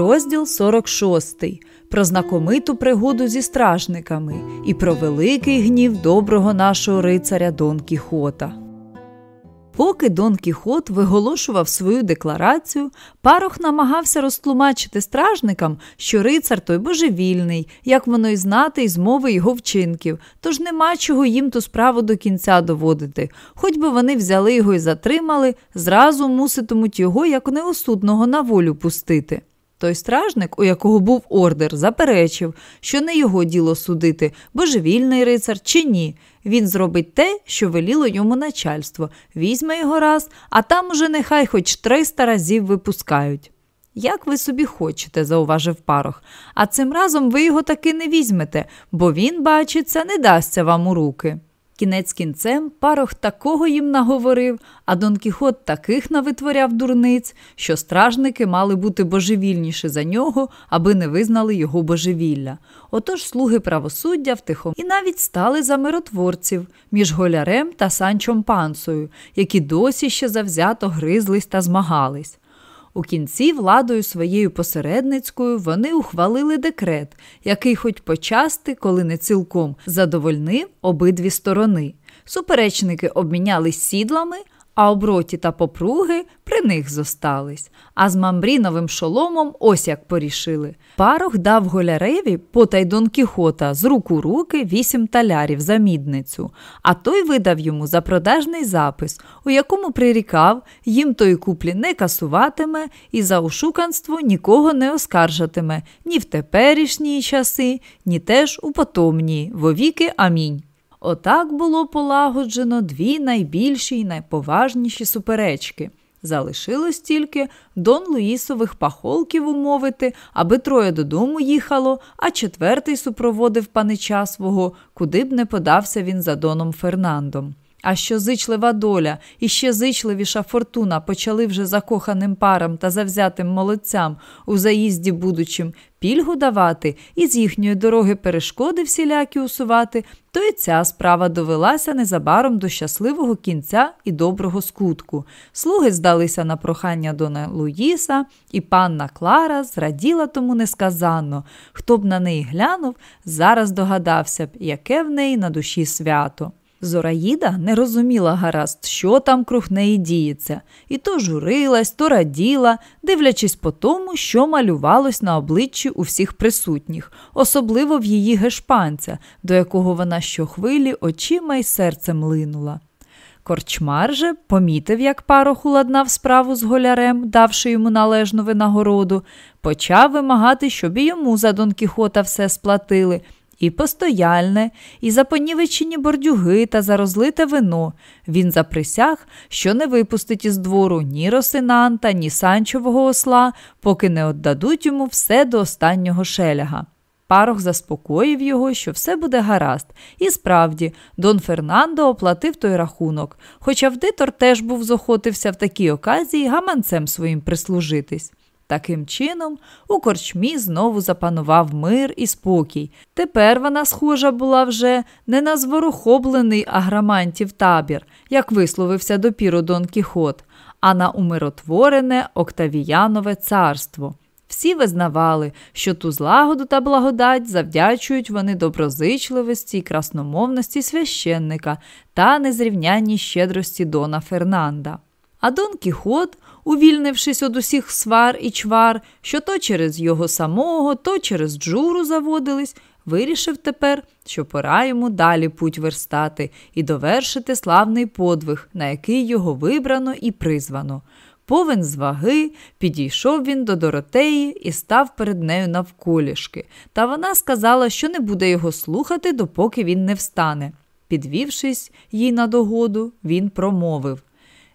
Розділ 46 про знакомиту пригоду зі стражниками і про великий гнів доброго нашого рицаря Дон Кіхота. Поки Дон Кіхот виголошував свою декларацію, парох намагався розтлумачити стражникам, що рицар той божевільний, як воно й знати із мови його вчинків, тож нема чого їм ту справу до кінця доводити. Хоч би вони взяли його і затримали, зразу муситимуть його як неосудного на волю пустити. Той стражник, у якого був ордер, заперечив, що не його діло судити, божевільний рицар чи ні. Він зробить те, що веліло йому начальство, візьме його раз, а там уже нехай хоч 300 разів випускають. Як ви собі хочете, зауважив парох, а цим разом ви його таки не візьмете, бо він, бачиться, не дасться вам у руки. Кінець кінцем парох такого їм наговорив, а Дон Кіхот таких навитворяв дурниць, що стражники мали бути божевільніші за нього, аби не визнали його божевілля. Отож слуги правосуддя втихом і навіть стали за миротворців між голярем та санчом пансою, які досі ще завзято гризлись та змагались. У кінці владою своєю посередницькою вони ухвалили декрет, який, хоч почасти, коли не цілком, задовольнив обидві сторони. Суперечники обмінялись сідлами, а оброті та попруги при них зостались. А з мамбріновим шоломом ось як порішили. Парох дав голяреві потай Дон Кіхота з рук у руки вісім талярів за мідницю, а той видав йому за продажний запис, у якому прирікав, їм тої куплі не касуватиме і за ошуканство нікого не оскаржатиме ні в теперішні часи, ні теж у потомні, вовіки амінь. Отак було полагоджено дві найбільші і найповажніші суперечки. Залишилось тільки Дон Луїсових пахолків умовити, аби троє додому їхало, а четвертий супроводив панича свого, куди б не подався він за Доном Фернандом. А що зичлива доля і ще зичливіша фортуна почали вже закоханим парам та завзятим молодцям у заїзді будучим пільгу давати і з їхньої дороги перешкоди всілякі усувати, то і ця справа довелася незабаром до щасливого кінця і доброго скутку. Слуги здалися на прохання Дона Луїса, і панна Клара зраділа тому несказанно. Хто б на неї глянув, зараз догадався б, яке в неї на душі свято. Зораїда не розуміла гаразд, що там круг неї діється, і то журилась, то раділа, дивлячись по тому, що малювалось на обличчі у всіх присутніх, особливо в її гешпанця, до якого вона щохвилі очима й серцем линула. Корчмар же помітив, як парох уладнав справу з голярем, давши йому належну винагороду, почав вимагати, щоб і йому за Дон Кіхота все сплатили і постояльне, і за понівечені бордюги та за розлите вино. Він заприсяг, що не випустить із двору ні Росинанта, ні санчового осла, поки не отдадуть йому все до останнього шеляга. Парох заспокоїв його, що все буде гаразд, і справді, Дон Фернандо оплатив той рахунок, хоча вдитор теж був зохотився в такій оказії гаманцем своїм прислужитись. Таким чином, у корчмі знову запанував мир і спокій. Тепер вона схожа була вже не на зворохоблений аграмантів табір, як висловився допіру Дон Кіхот, а на умиротворене Октавіянове царство. Всі визнавали, що ту злагоду та благодать завдячують вони доброзичливості й красномовності священника та незрівнянній щедрості Дона Фернанда. А Дон Кіхот увільнившись од усіх свар і чвар, що то через його самого, то через джуру заводились, вирішив тепер, що пора йому далі путь верстати і довершити славний подвиг, на який його вибрано і призвано. Повен з ваги, підійшов він до Доротеї і став перед нею навколішки, та вона сказала, що не буде його слухати, допоки він не встане. Підвівшись їй на догоду, він промовив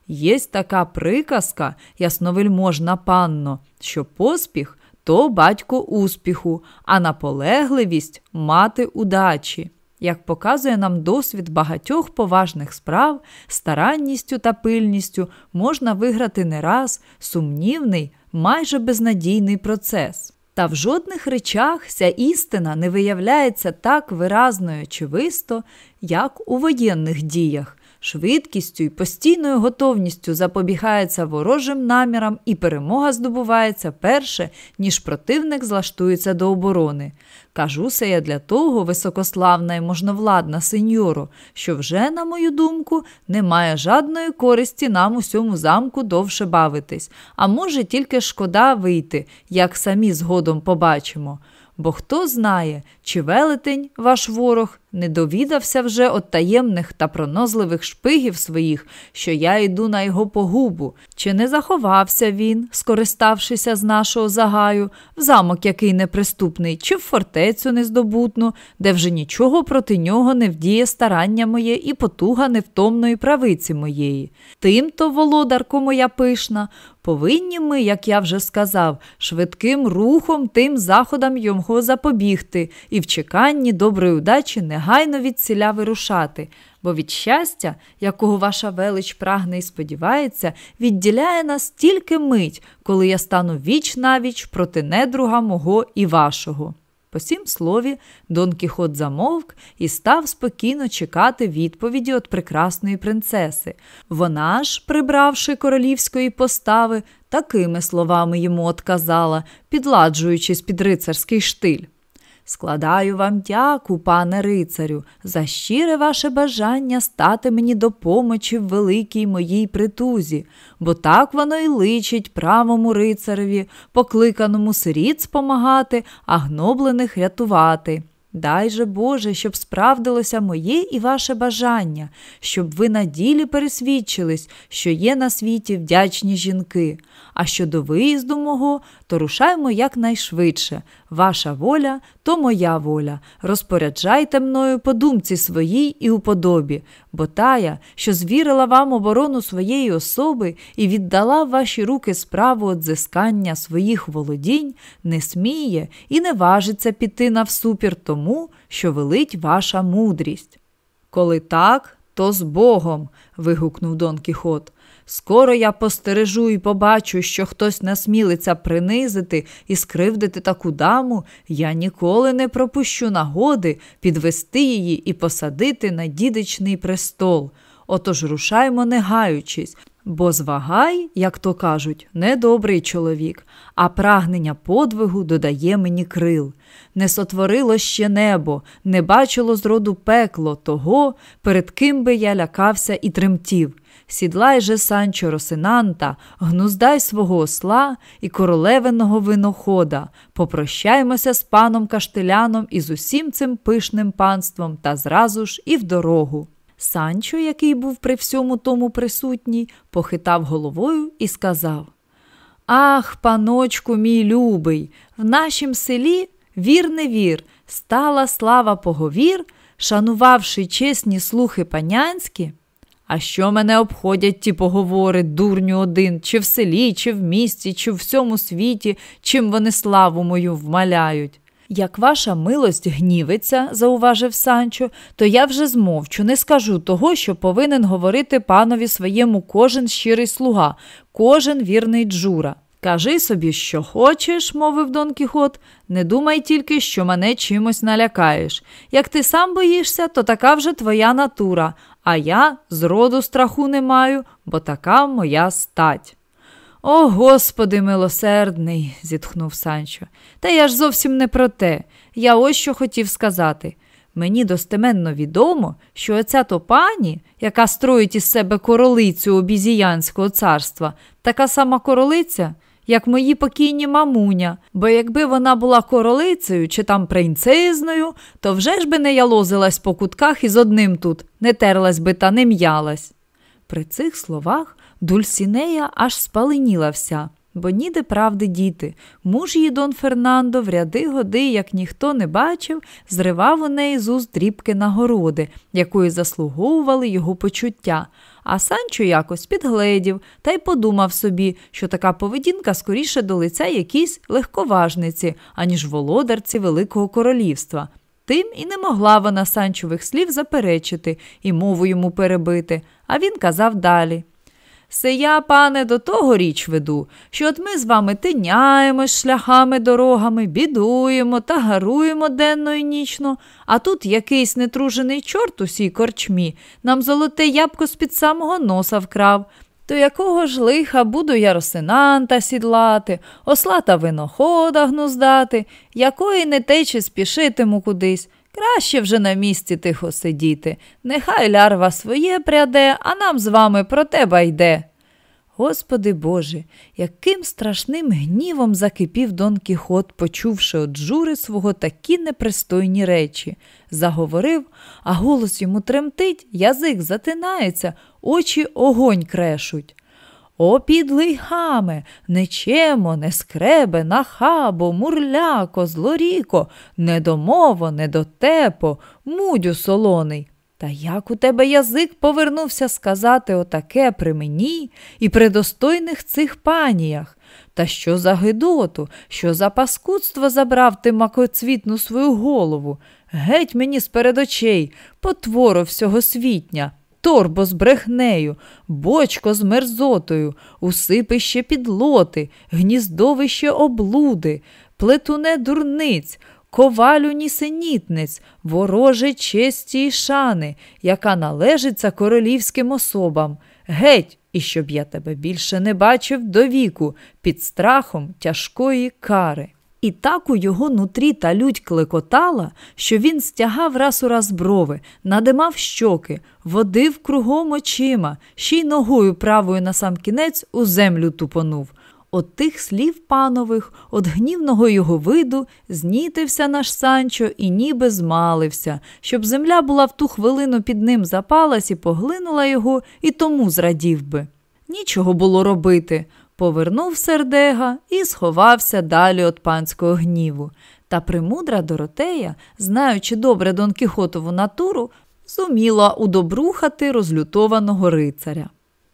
Єсть така приказка, ясновельможна панно, що поспіх то батько успіху, а наполегливість мати удачі. Як показує нам досвід багатьох поважних справ, старанністю та пильністю можна виграти не раз сумнівний, майже безнадійний процес. Та в жодних речах ця істина не виявляється так виразно і очевисто, як у воєнних діях, швидкістю і постійною готовністю запобігається ворожим намірам, і перемога здобувається перше, ніж противник злаштується до оборони. Кажу це я для того, високославна і можновладна сеньоро, що вже, на мою думку, немає жадної користі нам у цьому замку довше бавитись, а може тільки шкода вийти, як самі згодом побачимо. Бо хто знає, чи велетень ваш ворог не довідався вже от таємних та пронозливих шпигів своїх, що я йду на його погубу, чи не заховався він, скориставшися з нашого загаю, в замок який неприступний, чи в фортецю нездобутну, де вже нічого проти нього не вдіє старання моє і потуга невтомної правиці моєї. Тим-то, володарко моя пишна, повинні ми, як я вже сказав, швидким рухом тим заходам його запобігти і в чеканні доброї удачі не негайно від ціля вирушати, бо від щастя, якого ваша велич прагне і сподівається, відділяє нас тільки мить, коли я стану віч навіч проти недруга мого і вашого. По сім слові, Дон Кіхот замовк і став спокійно чекати відповіді від прекрасної принцеси. Вона ж, прибравши королівської постави, такими словами йому отказала, підладжуючись під рицарський штиль. Складаю вам дяку, пане рицарю, за щире ваше бажання стати мені до помочі в великій моїй притузі, бо так воно й личить правому рицареві, покликаному сиріт спомагати, а гноблених рятувати. Дай же Боже, щоб справдилося моє і ваше бажання, щоб ви на ділі пересвідчились, що є на світі вдячні жінки. А щодо виїзду мого, то рушаймо якнайшвидше. Ваша воля то моя воля. Розпоряджайте мною по думці своїй і уподобі, бо тая, що звірила вам оборону своєї особи і віддала в ваші руки справу одзискання своїх володінь, не сміє і не важиться піти навсупір тому, що велить ваша мудрість. Коли так, то з Богом. вигукнув Дон Кіхот. Скоро я постережу і побачу, що хтось насмілиться принизити і скривдити таку даму, я ніколи не пропущу нагоди підвести її і посадити на дідичний престол. Отож рушаймо, не гаючись, бо звагай, як то кажуть, недобрий чоловік, а прагнення подвигу додає мені крил. Не сотворило ще небо, не бачило зроду пекло того, перед ким би я лякався і тремтів. Сідлай же Санчо Росинанта, гнуздай свого осла і королевиного винохода, попрощаймося з паном Каштеляном і з усім цим пишним панством та зразу ж і в дорогу. Санчо, який був при всьому тому присутній, похитав головою і сказав Ах, паночку мій любий, в нашім селі вір не вір, стала слава поговір, шанувавши чесні слухи панянські. А що мене обходять ті поговори, дурню один, чи в селі, чи в місті, чи в всьому світі, чим вони славу мою вмаляють? Як ваша милость гнівиться, зауважив Санчо, то я вже змовчу, не скажу того, що повинен говорити панові своєму кожен щирий слуга, кожен вірний джура. Кажи собі, що хочеш, мовив Дон Кіхот, не думай тільки, що мене чимось налякаєш. Як ти сам боїшся, то така вже твоя натура, а я зроду страху не маю, бо така моя стать. О, Господи милосердний, зітхнув Санчо. Та я ж зовсім не про те. Я ось що хотів сказати. Мені достеменно відомо, що оця то пані, яка строїть із себе королицю обізіянського царства, така сама королиця, як мої покійні мамуня, бо якби вона була королицею чи там принцезною, то вже ж би не ялозилась по кутках із одним тут, не терлась би та не м'ялась. При цих словах Дульсінея аж спаленіла вся, бо ніде правди діти. Муж її Дон Фернандо в ряди годи, як ніхто не бачив, зривав у неї з уст дрібки нагороди, якої заслуговували його почуття. А Санчо якось підгледів та й подумав собі, що така поведінка скоріше до лиця якійсь легковажниці, аніж володарці Великого Королівства. Тим і не могла вона Санчових слів заперечити і мову йому перебити, а він казав далі. Се я, пане, до того річ веду, що от ми з вами тиняємось шляхами, дорогами, бідуємо та гаруємо денно і нічно, а тут якийсь нетружений чорт у сій корчмі нам золоте ябко з під самого носа вкрав. То якого ж лиха буду я росинанта сідлати, осла та винохода гнуздати, якої не течі спішитиму кудись. Краще вже на місці тихо сидіти. Нехай лярва своє пряде, а нам з вами про те байде. Господи Боже, яким страшним гнівом закипів Дон Кіхот, почувши от жури свого такі непристойні речі. Заговорив, а голос йому тремтить, язик затинається, очі огонь крешуть. О, підлий хаме, нечемо, не скребе, нахабо, мурляко, злоріко, недомово, недотепо, мудю солоний. Та як у тебе язик повернувся сказати отаке при мені і при достойних цих паніях? Та що за гидоту, що за паскудство забрав ти макоцвітну свою голову? Геть мені з перед очей, потворо всього світня торбо з брехнею, бочко з мерзотою, усипище підлоти, гніздовище облуди, плетуне дурниць, ковалю нісенітниць, вороже честі й шани, яка належиться королівським особам. Геть, і щоб я тебе більше не бачив до віку під страхом тяжкої кари. І так у його нутрі та лють клекотала, що він стягав раз у раз брови, надимав щоки, водив кругом очима, ще й ногою правою на сам кінець у землю тупонув. От тих слів панових, от гнівного його виду, знітився наш Санчо і ніби змалився, щоб земля була в ту хвилину під ним запалась і поглинула його, і тому зрадів би. Нічого було робити. Повернув сердега і сховався далі від панського гніву. Та примудра Доротея, знаючи добре Дон Кіхотову натуру, зуміла удобрухати розлютованого рицаря.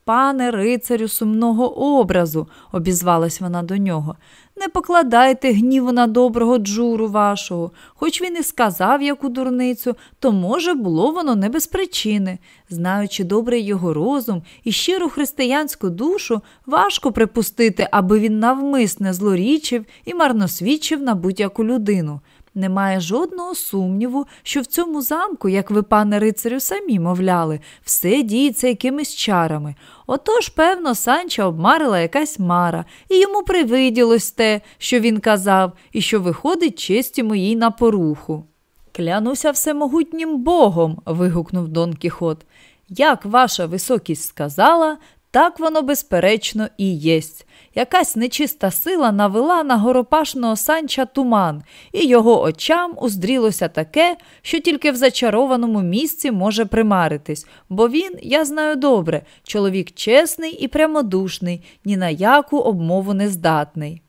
Пане рицарю сумного образу, обізвалась вона до нього, не покладайте гніву на доброго джуру вашого, хоч він і сказав яку дурницю, то, може, було воно не без причини. Знаючи добрий його розум і щиру християнську душу, важко припустити, аби він навмисне злорічив і марносвідчив на будь-яку людину. Немає жодного сумніву, що в цьому замку, як ви, пане рицарю, самі мовляли, все діється якимись чарами. Отож, певно, Санча обмарила якась мара, і йому привиділось те, що він казав, і що виходить честі моїй на поруху. Клянуся всемогутнім богом. вигукнув Дон Кіхот. Як ваша високість сказала, так воно, безперечно, і єсть. Якась нечиста сила навела на горопашного санча туман, і його очам уздрілося таке, що тільки в зачарованому місці може примаритись, бо він, я знаю добре, чоловік чесний і прямодушний, ні на яку обмову не здатний.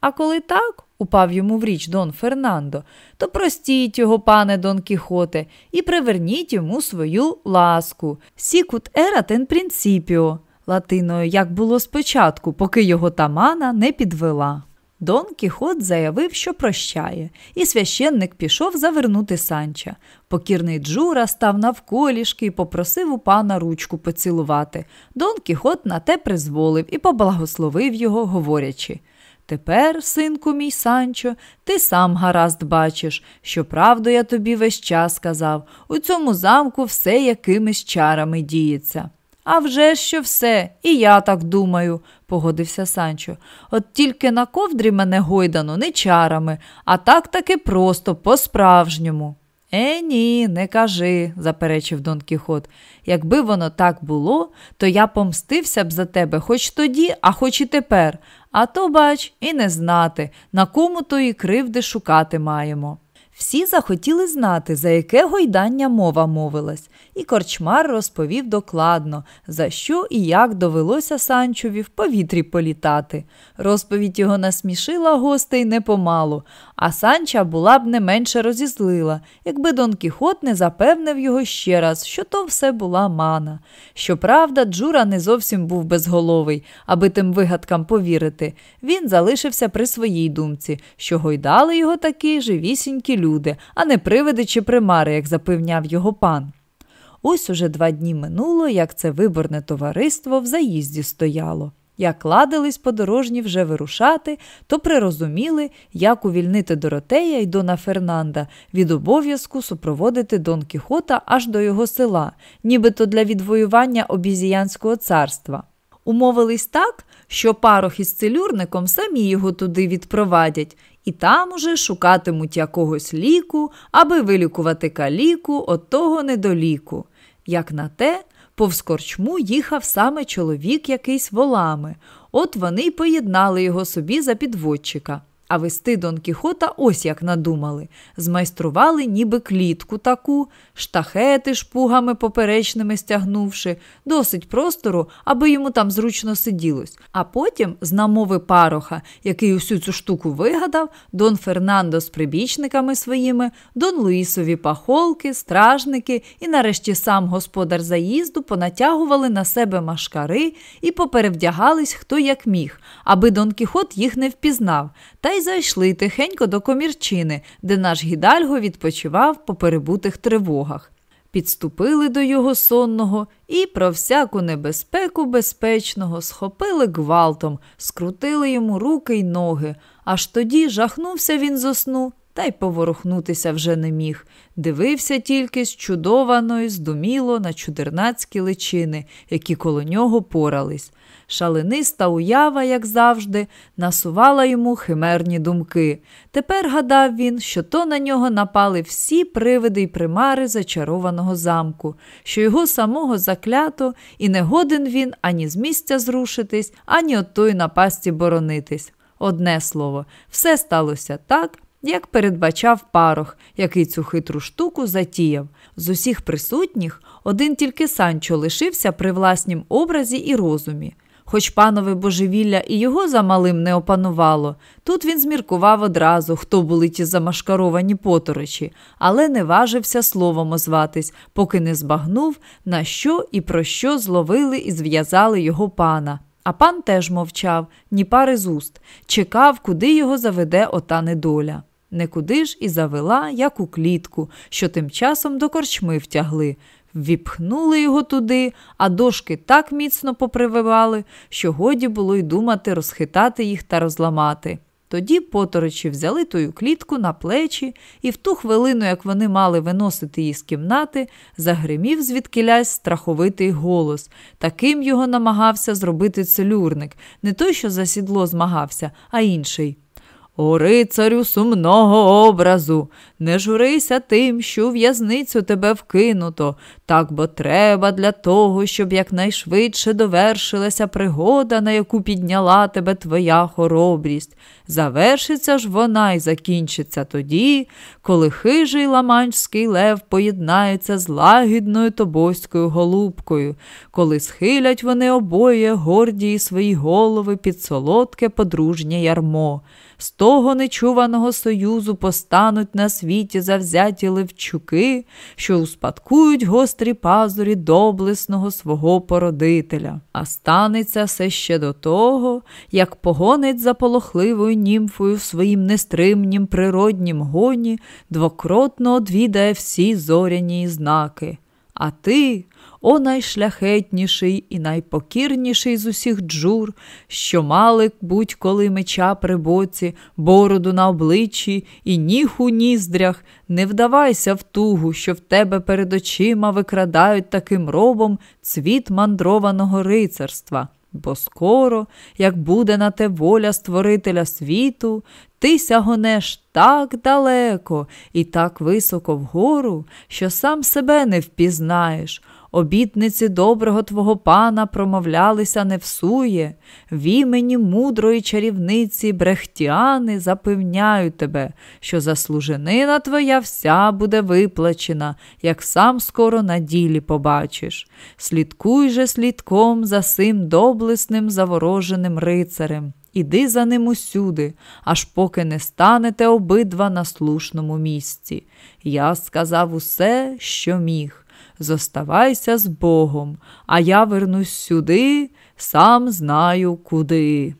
А коли так, упав йому в річ Дон Фернандо, то простіть його, пане Дон Кіхоте, і приверніть йому свою ласку. Сікут ерат принципіо латиною, як було спочатку, поки його тамана не підвела. Дон Кіхот заявив, що прощає, і священник пішов завернути санча. Покірний Джура став навколішки і попросив у пана ручку поцілувати. Дон Кіхот на те призволив і поблагословив його, говорячи Тепер, синку мій Санчо, ти сам гаразд бачиш, що правду я тобі весь час казав, у цьому замку все якимись чарами діється. «А вже що все, і я так думаю, погодився Санчо. От тільки на ковдрі мене гойдано не чарами, а так таки просто, по-справжньому. Е, ні, не кажи, заперечив Дон Кіхот. Якби воно так було, то я помстився б за тебе хоч тоді, а хоч і тепер. А то, бач, і не знати, на кому тої кривди шукати маємо. Всі захотіли знати, за яке гойдання мова мовилась, і корчмар розповів докладно, за що і як довелося Санчові в повітрі політати. Розповідь його насмішила гостей непомалу, а Санча була б не менше розізлила, якби Дон Кіхот не запевнив його ще раз, що то все була мана. Щоправда, Джура не зовсім був безголовий, аби тим вигадкам повірити. Він залишився при своїй думці, що гойдали його такі живісінькі люди, а не привиди чи примари, як запевняв його пан. Ось уже два дні минуло, як це виборне товариство в заїзді стояло. Як ладились подорожні вже вирушати, то прирозуміли, як увільнити Доротея і Дона Фернанда від обов'язку супроводити Дон Кіхота аж до його села, нібито для відвоювання обізіянського царства. Умовились так, що парох із целюрником самі його туди відпровадять, і там уже шукатимуть якогось ліку, аби вилікувати каліку от того недоліку. Як на те, повз корчму їхав саме чоловік якийсь волами, от вони й поєднали його собі за підводчика. А вести Дон Кіхота ось як надумали. Змайстрували ніби клітку таку, штахети шпугами поперечними стягнувши, досить простору, аби йому там зручно сиділось. А потім, з намови пароха, який усю цю штуку вигадав, Дон Фернандо з прибічниками своїми, Дон Луїсові пахолки, стражники і нарешті сам господар заїзду понатягували на себе машкари і поперевдягались хто як міг, аби Дон Кіхот їх не впізнав. Та зайшли тихенько до комірчини, де наш гідальго відпочивав по перебутих тривогах. Підступили до його сонного і про всяку небезпеку безпечного схопили гвалтом, скрутили йому руки й ноги. Аж тоді жахнувся він зо сну та й поворухнутися вже не міг. Дивився тільки зчудовано й здуміло на чудернацькі личини, які коло нього порались. Шалениста уява, як завжди, насувала йому химерні думки. Тепер гадав він, що то на нього напали всі привиди й примари зачарованого замку, що його самого заклято, і не годен він ані з місця зрушитись, ані от той напасті боронитись. Одне слово, все сталося так, як передбачав парох, який цю хитру штуку затіяв. З усіх присутніх один тільки Санчо лишився при власнім образі і розумі. Хоч панове божевілля і його замалим не опанувало, тут він зміркував одразу, хто були ті замашкаровані поторочі, але не важився словом озватись, поки не збагнув, на що і про що зловили і зв'язали його пана. А пан теж мовчав, ні пари з уст, чекав, куди його заведе ота недоля. Некуди ж і завела, як у клітку, що тим часом до корчми втягли. Віпхнули його туди, а дошки так міцно попрививали, що годі було й думати розхитати їх та розламати. Тоді поторочі взяли тою клітку на плечі, і в ту хвилину, як вони мали виносити її з кімнати, загримів звідкилясь страховитий голос. Таким його намагався зробити целюрник, не той, що за сідло змагався, а інший. О, рицарю сумного образу, не журися тим, що в'язницю тебе вкинуто, так бо треба для того, щоб якнайшвидше довершилася пригода, на яку підняла тебе твоя хоробрість. Завершиться ж вона і закінчиться тоді, коли хижий ламанський лев поєднається з лагідною тобоською голубкою, коли схилять вони обоє гордії свої голови під солодке подружнє ярмо. З того нечуваного союзу постануть на світі завзяті левчуки, що успадкують гострі пазурі доблесного свого породителя. А станеться все ще до того, як погонить за полохливою німфою в своїм нестримнім природнім гоні, двокротно одвідає всі зоряні знаки. А ти, о найшляхетніший і найпокірніший з усіх джур, що мали будь-коли меча при боці, бороду на обличчі і ніг у ніздрях, не вдавайся в тугу, що в тебе перед очима викрадають таким робом цвіт мандрованого рицарства. Бо скоро, як буде на те воля Створителя світу, ти сягонеш так далеко і так високо вгору, що сам себе не впізнаєш. Обітниці доброго твого пана промовлялися не всує, в імені мудрої чарівниці Брехтіани запевняю тебе, що заслуженина твоя вся буде виплачена, як сам скоро на ділі побачиш. Слідкуй же слідком за сим доблесним завороженим рицарем. Іди за ним усюди, аж поки не станете обидва на слушному місці. Я сказав усе, що міг зоставайся з Богом, а я вернусь сюди, сам знаю куди.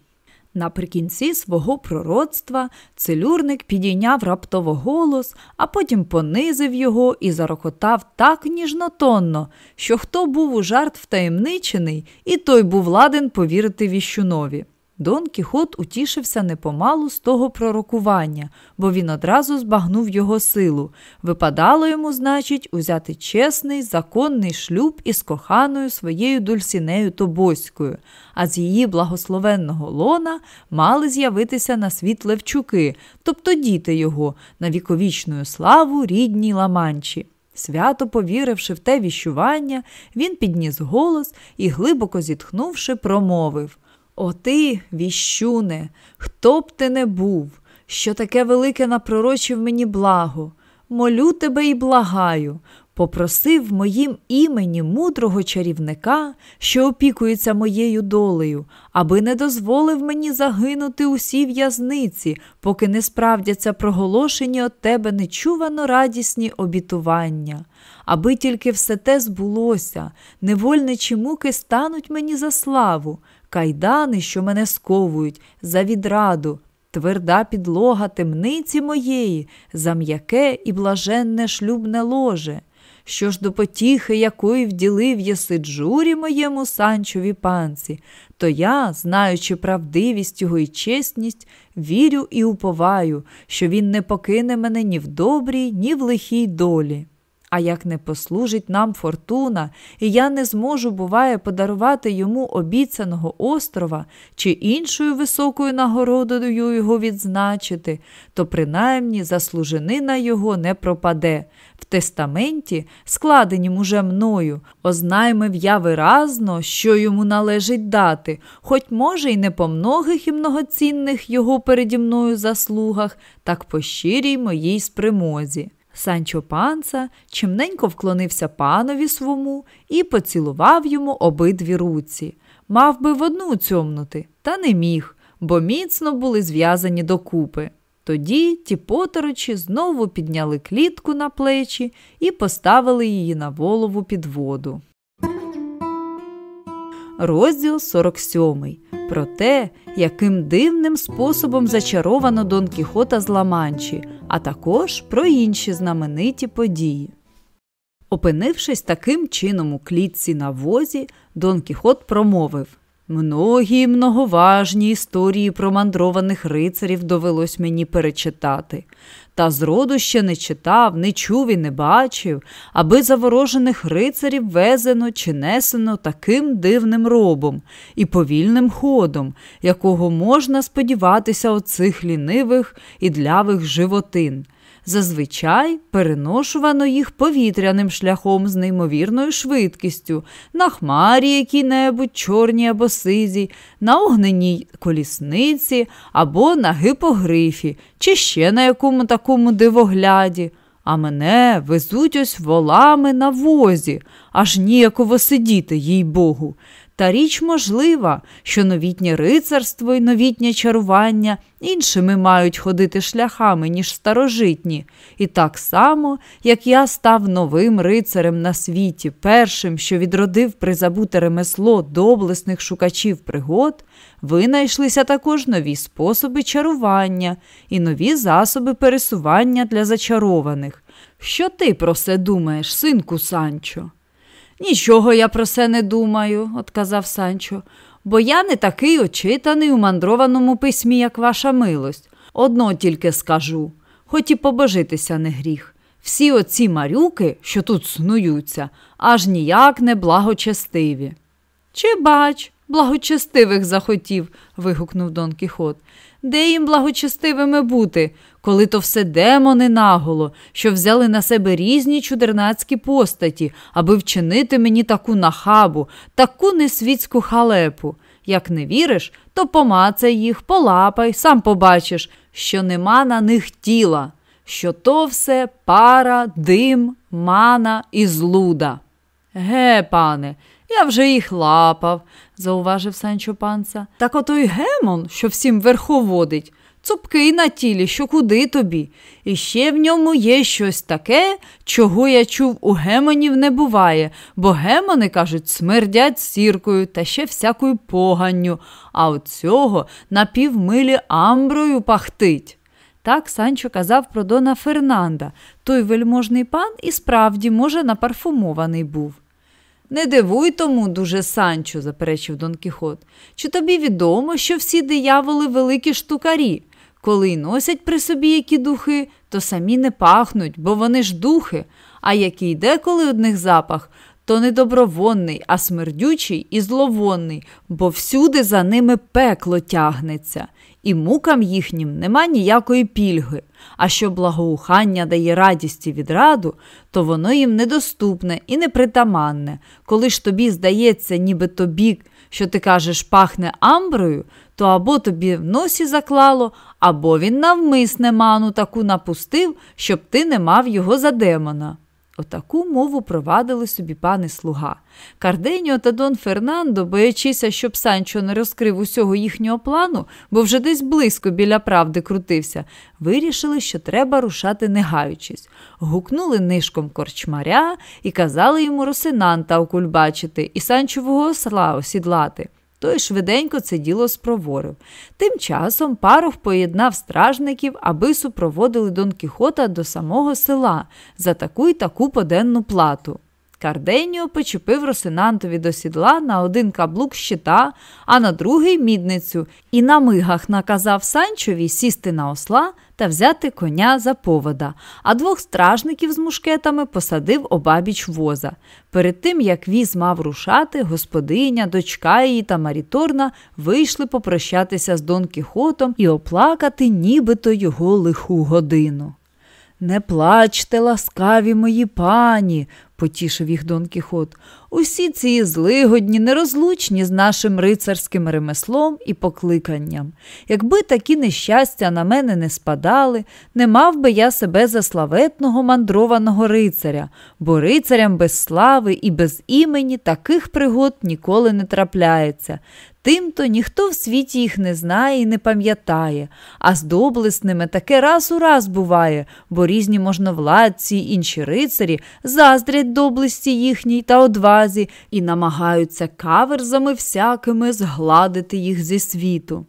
Наприкінці свого пророцтва целюрник підійняв раптово голос, а потім понизив його і зарокотав так ніжнотонно, що хто був у жарт втаємничений, і той був ладен повірити віщунові. Дон Кіхот утішився непомалу з того пророкування, бо він одразу збагнув його силу. Випадало йому, значить, узяти чесний, законний шлюб із коханою своєю Дульсінею Тобоською, а з її благословенного лона мали з'явитися на світ Левчуки, тобто діти його, на віковічну славу рідній Ламанчі. Свято повіривши в те віщування, він підніс голос і, глибоко зітхнувши, промовив о ти, віщуне, хто б ти не був, що таке велике напророчив мені благо, молю тебе і благаю, попросив моїм імені мудрого чарівника, що опікується моєю долею, аби не дозволив мені загинути усі в'язниці, поки не справдяться проголошені от тебе нечувано радісні обітування. Аби тільки все те збулося, невольничі муки стануть мені за славу кайдани, що мене сковують, за відраду, тверда підлога темниці моєї, за м'яке і блаженне шлюбне ложе. Що ж до потіхи, якої вділив єси джурі моєму санчові панці, то я, знаючи правдивість його і чесність, вірю і уповаю, що він не покине мене ні в добрій, ні в лихій долі. А як не послужить нам фортуна, і я не зможу, буває, подарувати йому обіцяного острова чи іншою високою нагородою його відзначити, то принаймні заслуженина його не пропаде. В тестаменті, складенім уже мною, ознаймив я виразно, що йому належить дати, хоч, може, й не по многих і многоцінних його переді мною заслугах, так по щирій моїй спримозі. Санчо панца чимненько вклонився панові свому і поцілував йому обидві руці. Мав би в одну цьомнути, та не міг, бо міцно були зв'язані докупи. Тоді ті поторочі знову підняли клітку на плечі і поставили її на голову під воду. Розділ 47 про те, яким дивним способом зачаровано Дон Кіхота з Ламанчі, а також про інші знамениті події. Опинившись таким чином у клітці на возі, Дон Кіхот промовив Многі многоважні історії про мандрованих рицарів довелось мені перечитати, та зроду ще не читав, не чув і не бачив, аби заворожених рицарів везено чи несено таким дивним робом і повільним ходом, якого можна сподіватися оцих лінивих і длявих животин. Зазвичай переношувано їх повітряним шляхом з неймовірною швидкістю, на хмарі якій-небудь чорній або сизій, на огненій колісниці або на гипогрифі, чи ще на якому такому дивогляді. А мене везуть ось волами на возі, аж ніяково сидіти, їй Богу. Та річ можлива, що новітнє рицарство і новітнє чарування іншими мають ходити шляхами, ніж старожитні, і так само, як я став новим рицарем на світі, першим, що відродив призабуте ремесло доблесних шукачів пригод, винайшлися також нові способи чарування і нові засоби пересування для зачарованих. Що ти про це думаєш, синку Санчо? Нічого я про це не думаю, отказав Санчо, бо я не такий очитаний у мандрованому письмі, як ваша милость. Одно тільки скажу, хоч і побожитися не гріх. Всі оці марюки, що тут снуються, аж ніяк не благочестиві. Чи бач, благочестивих захотів, вигукнув Дон Кіхот. Де їм благочестивими бути, коли то все демони наголо, що взяли на себе різні чудернацькі постаті, аби вчинити мені таку нахабу, таку несвітську халепу. Як не віриш, то помацай їх, полапай, сам побачиш, що нема на них тіла, що то все пара, дим, мана і злуда. Ге, пане, я вже їх лапав, зауважив Санчо панца. Так ото й гемон, що всім верховодить, цупкий на тілі, що куди тобі. І ще в ньому є щось таке, чого я чув, у гемонів не буває, бо гемони, кажуть, смердять сіркою та ще всякою поганню, а от цього напівмилі амброю пахтить. Так Санчо казав про Дона Фернанда. Той вельможний пан і справді, може, напарфумований був. Не дивуй тому, дуже Санчо, заперечив Дон Кіхот. Чи тобі відомо, що всі дияволи великі штукарі? Коли й носять при собі які духи, то самі не пахнуть, бо вони ж духи, а який йде коли одних запах, то не добровонний, а смердючий і зловонний, бо всюди за ними пекло тягнеться, і мукам їхнім нема ніякої пільги. А що благоухання дає радість і відраду, то воно їм недоступне і непритаманне. Коли ж тобі здається, ніби тобі, що ти кажеш, пахне амброю, то або тобі в носі заклало, або він навмисне ману таку напустив, щоб ти не мав його за демона. Отаку мову провадили собі пани слуга. Карденіо та Дон Фернандо, боячися, щоб Санчо не розкрив усього їхнього плану, бо вже десь близько біля правди крутився, вирішили, що треба рушати не гаючись. Гукнули нишком корчмаря і казали йому росинанта окульбачити і санчового осла осідлати. Той швиденько це діло спроворив. Тим часом парох поєднав стражників, аби супроводили Дон Кіхота до самого села за таку й таку поденну плату. Карденіо почепив Росинантові до сідла на один каблук щита, а на другий мідницю, і на мигах наказав Санчові сісти на осла та взяти коня за повода, а двох стражників з мушкетами посадив обабіч воза. Перед тим, як віз мав рушати, господиня, дочка її та Маріторна вийшли попрощатися з Дон Кіхотом і оплакати нібито його лиху годину. Не плачте, ласкаві мої пані, потішив їх Дон Кіхот. Усі ці злигодні нерозлучні з нашим рицарським ремеслом і покликанням. Якби такі нещастя на мене не спадали, не мав би я себе за славетного мандрованого рицаря, бо рицарям без слави і без імені таких пригод ніколи не трапляється. Тимто ніхто в світі їх не знає і не пам'ятає, а з доблесними таке раз у раз буває, бо різні можновладці й інші рицарі заздрять доблесті їхній та одвазі і намагаються каверзами всякими згладити їх зі світу.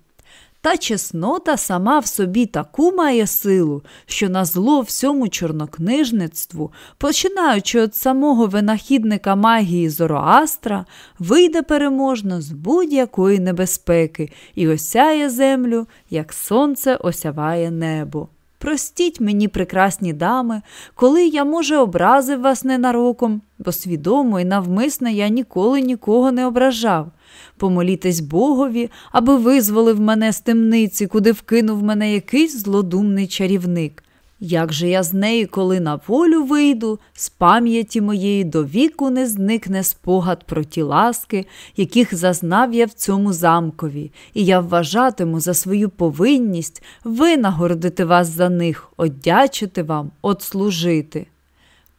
Та чеснота сама в собі таку має силу, що на зло всьому чорнокнижництву, починаючи від самого винахідника магії Зороастра, вийде переможно з будь-якої небезпеки і осяє землю, як сонце осяває небо. Простіть мені, прекрасні дами, коли я, може, образив вас ненароком, бо свідомо і навмисно я ніколи нікого не ображав. Помолітесь Богові, аби визволив мене з темниці, куди вкинув мене якийсь злодумний чарівник. Як же я з неї, коли на волю вийду, з пам'яті моєї до віку не зникне спогад про ті ласки, яких зазнав я в цьому замкові, і я вважатиму за свою повинність винагородити вас за них, одячити вам, отслужити.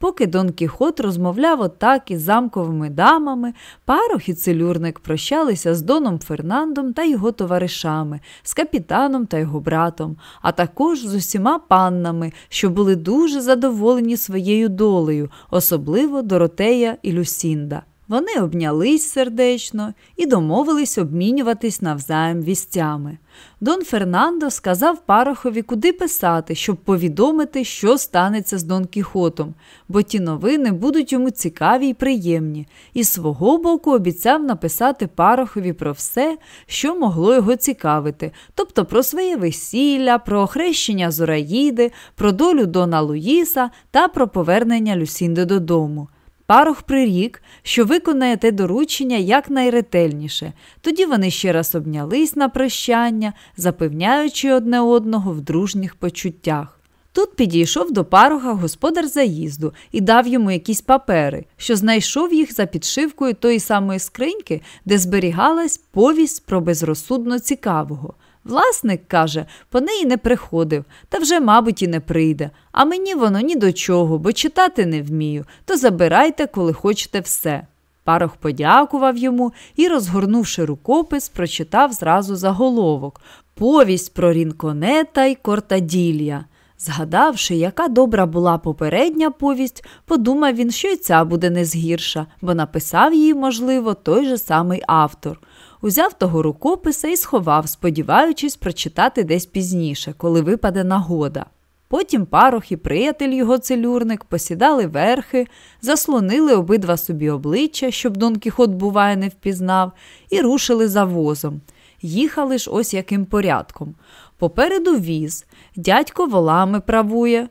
Поки Дон Кіхот розмовляв отак із замковими дамами, парох і целюрник прощалися з Доном Фернандом та його товаришами, з капітаном та його братом, а також з усіма паннами, що були дуже задоволені своєю долею, особливо Доротея і Люсінда. Вони обнялись сердечно і домовились обмінюватись навзаєм вістями. Дон Фернандо сказав Парохові, куди писати, щоб повідомити, що станеться з Дон Кіхотом, бо ті новини будуть йому цікаві й приємні, і свого боку обіцяв написати Парохові про все, що могло його цікавити, тобто про своє весілля, про охрещення Зораїди, про долю Дона Луїса та про повернення Люсінди додому. Парох прирік, що виконає те доручення якнайретельніше. Тоді вони ще раз обнялись на прощання, запевняючи одне одного в дружніх почуттях. Тут підійшов до парога господар заїзду і дав йому якісь папери, що знайшов їх за підшивкою тої самої скриньки, де зберігалась повість про безрозсудно цікавого. Власник каже, по неї не приходив, та вже, мабуть, і не прийде. А мені воно ні до чого, бо читати не вмію, то забирайте, коли хочете все. Парох подякував йому і, розгорнувши рукопис, прочитав зразу заголовок Повість про Рінконета й Кортаділля. Згадавши, яка добра була попередня повість, подумав він, що й ця буде не згірша, бо написав її, можливо, той же самий автор. Узяв того рукописа і сховав, сподіваючись прочитати десь пізніше, коли випаде нагода. Потім парох і приятель його целюрник посідали верхи, заслонили обидва собі обличчя, щоб Дон Кіхот, буває, не впізнав, і рушили за возом. Їхали ж ось яким порядком. Попереду віз, дядько волами правує.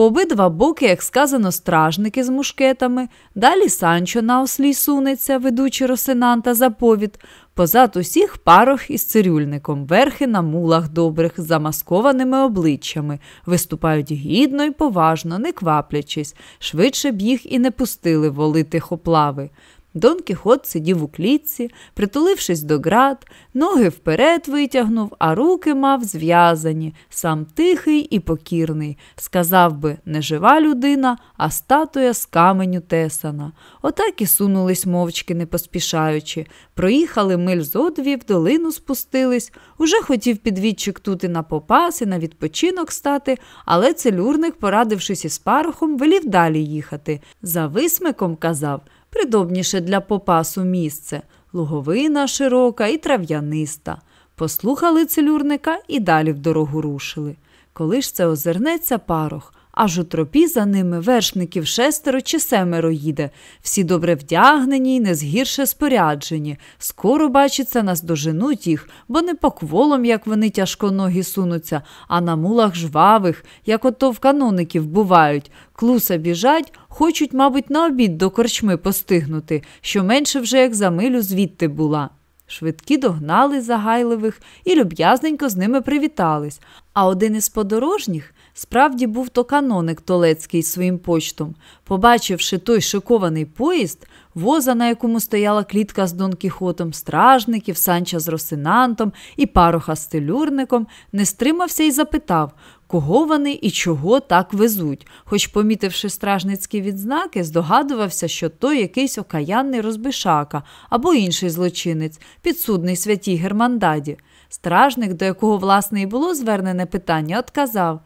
По обидва боки, як сказано, стражники з мушкетами, далі Санчо на ослі сунеться, ведучи росинанта за повід, позад усіх парох із цирюльником, верхи на мулах добрих, замаскованими обличчями, виступають гідно й поважно, не кваплячись, швидше б їх і не пустили воли тихоплави. Дон Кіхот сидів у клітці, притулившись до град, ноги вперед витягнув, а руки мав зв'язані, сам тихий і покірний. Сказав би, не жива людина, а статуя з каменю тесана. Отак і сунулись мовчки, не поспішаючи. Проїхали миль зо дві, в долину спустились. Уже хотів підвідчик тут і на попас, і на відпочинок стати, але целюрник, порадившись із парохом, велів далі їхати. За висмиком казав придобніше для попасу місце, луговина широка і трав'яниста. Послухали целюрника і далі в дорогу рушили. Коли ж це озирнеться парох, аж у тропі за ними вершників шестеро чи семеро їде, всі добре вдягнені й не згірше споряджені. Скоро, бачиться, наздоженуть їх, бо не покволом, як вони тяжко ноги сунуться, а на мулах жвавих, як ото в каноників бувають. Клуса біжать, хочуть, мабуть, на обід до корчми постигнути, що менше вже як за милю звідти була. Швидкі догнали загайливих і люб'язненько з ними привітались. А один із подорожніх справді був то каноник Толецький своїм почтом. Побачивши той шикований поїзд, воза, на якому стояла клітка з Дон Кіхотом, стражників, санча з Росинантом і пароха з телюрником, не стримався і запитав, кого вони і чого так везуть, хоч, помітивши стражницькі відзнаки, здогадувався, що то якийсь окаянний розбишака або інший злочинець, підсудний святій Германдаді. Стражник, до якого, власне, і було звернене питання, отказав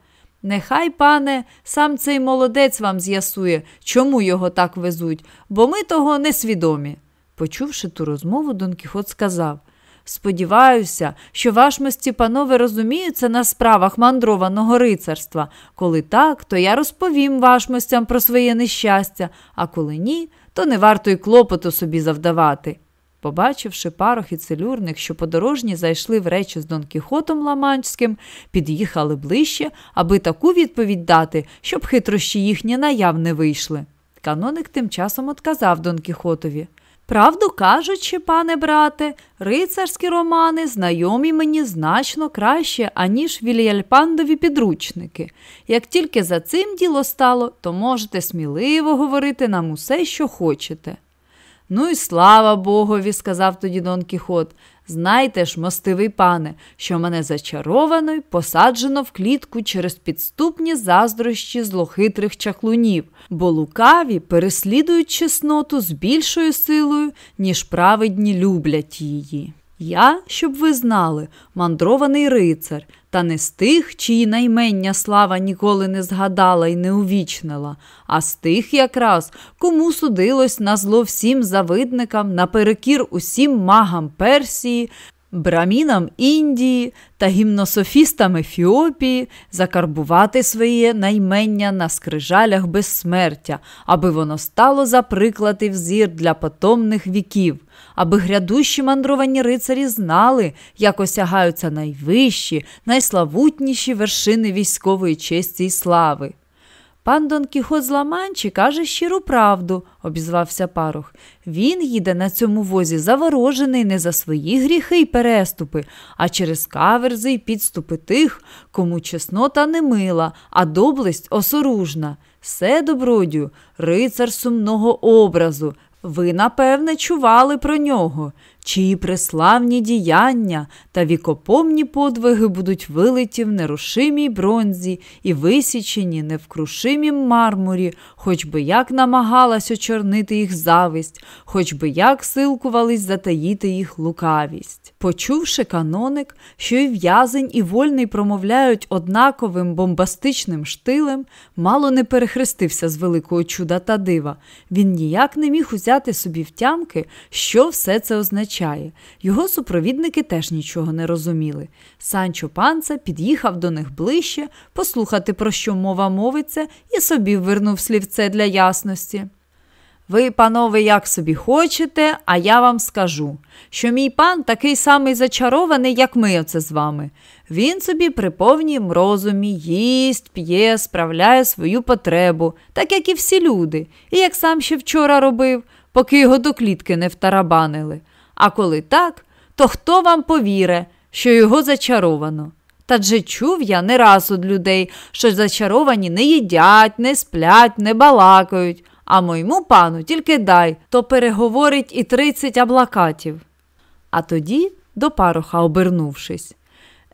Нехай, пане, сам цей молодець вам з'ясує, чому його так везуть, бо ми того не свідомі. Почувши ту розмову, Дон Кіхот сказав Сподіваюся, що вашмості, панове, розуміються на справах мандрованого рицарства. Коли так, то я розповім вашмостям про своє нещастя, а коли ні, то не варто й клопоту собі завдавати. Побачивши парох і целюрник, що подорожні зайшли в речі з Дон Кіхотом Ламанчським, під'їхали ближче, аби таку відповідь дати, щоб хитрощі їхні наяв не вийшли. Каноник тим часом отказав Дон Кіхотові. Правду кажучи, пане брате, рицарські романи знайомі мені значно краще, аніж вільяльпандові підручники. Як тільки за цим діло стало, то можете сміливо говорити нам усе, що хочете. Ну і слава Богові, сказав тоді Дон Кіхот. Знайте ж, мостивий пане, що мене зачаровано й посаджено в клітку через підступні заздрощі злохитрих чаклунів, бо лукаві переслідують чесноту з більшою силою, ніж праведні люблять її. Я, щоб ви знали, мандрований рицар, та не з тих, чиї наймення слава ніколи не згадала і не увічнила, а з тих якраз, кому судилось на зло всім завидникам, наперекір усім магам Персії, брамінам Індії та гімнософістам Ефіопії закарбувати своє наймення на скрижалях безсмертя, аби воно стало за приклад і взір для потомних віків, аби грядущі мандровані рицарі знали, як осягаються найвищі, найславутніші вершини військової честі і слави. Пан Дон Кіхот з Ламанчі каже щиру правду, обізвався парох. Він їде на цьому возі заворожений не за свої гріхи й переступи, а через каверзи й підступи тих, кому чеснота не мила, а доблесть осоружна. Все добродю, рицар сумного образу. Ви, напевне, чували про нього. Чиї преславні діяння та вікопомні подвиги будуть вилиті в нерушимій бронзі і висічені не в крушимім мармурі, хоч би як намагалась очорнити їх зависть, хоч би як силкувались затаїти їх лукавість. Почувши каноник, що і в'язень, і вольний промовляють однаковим бомбастичним штилем, мало не перехрестився з великого чуда та дива. Він ніяк не міг узяти собі втямки, що все це означає. Його супровідники теж нічого не розуміли. Санчо панца під'їхав до них ближче, послухати, про що мова мовиться, і собі ввернув слівце для ясності. Ви, панове, як собі хочете, а я вам скажу, що мій пан такий самий зачарований, як ми оце з вами. Він собі при повнім розумі їсть, п'є, справляє свою потребу, так як і всі люди, і як сам ще вчора робив, поки його до клітки не втарабанили. А коли так, то хто вам повіре, що його зачаровано? Та же чув я не раз од людей, що зачаровані не їдять, не сплять, не балакають, а моєму пану тільки дай, то переговорить і тридцять аблакатів. А тоді, до пароха обернувшись,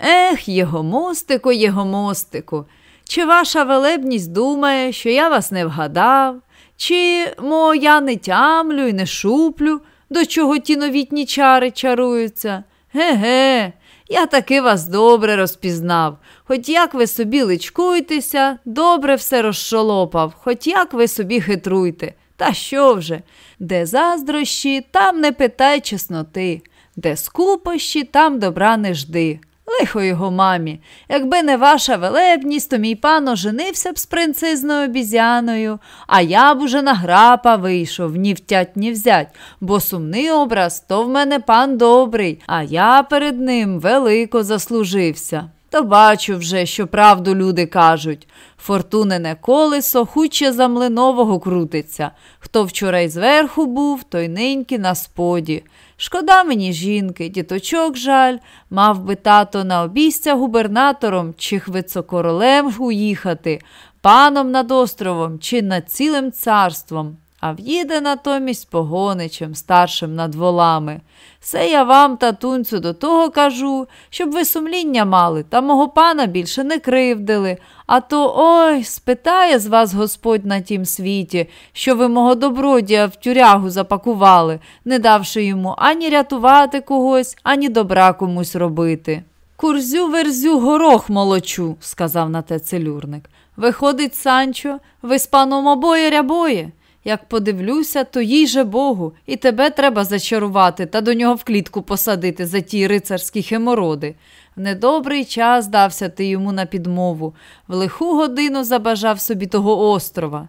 Ех, його мостику, його мостику, чи ваша велебність думає, що я вас не вгадав, чи, мо, я не тямлю і не шуплю, до чого ті новітні чари чаруються? Ге-ге, я таки вас добре розпізнав. Хоч як ви собі личкуйтеся, добре все розшолопав, хоч як ви собі хитруйте. Та що вже? Де заздрощі, там не питай чесноти, де скупощі, там добра не жди. Лихо його мамі. Якби не ваша велебність, то мій пан оженився б з принцизною обізяною, а я б уже на грапа вийшов, ні втять, ні взять, бо сумний образ то в мене пан добрий, а я перед ним велико заслужився. То бачу вже, що правду люди кажуть. Фортунене колесо хуче за млинового крутиться. Хто вчора й зверху був, той ниньки на споді. Шкода мені жінки, діточок жаль, мав би тато на обійстя губернатором чи хвицокоролем уїхати, паном над островом чи над цілим царством, а в'їде натомість погоничем, старшим над волами. Все я вам, татунцю, до того кажу, щоб ви сумління мали та мого пана більше не кривдили, а то ой, спитає з вас Господь на тім світі, що ви мого добродія в тюрягу запакували, не давши йому ані рятувати когось, ані добра комусь робити. Курзю верзю горох молочу, сказав на те целюрник. Виходить, Санчо, ви з паном обоє рябоє. Як подивлюся, то їй же Богу, і тебе треба зачарувати та до нього в клітку посадити за ті рицарські хемороди. В недобрий час дався ти йому на підмову, в лиху годину забажав собі того острова.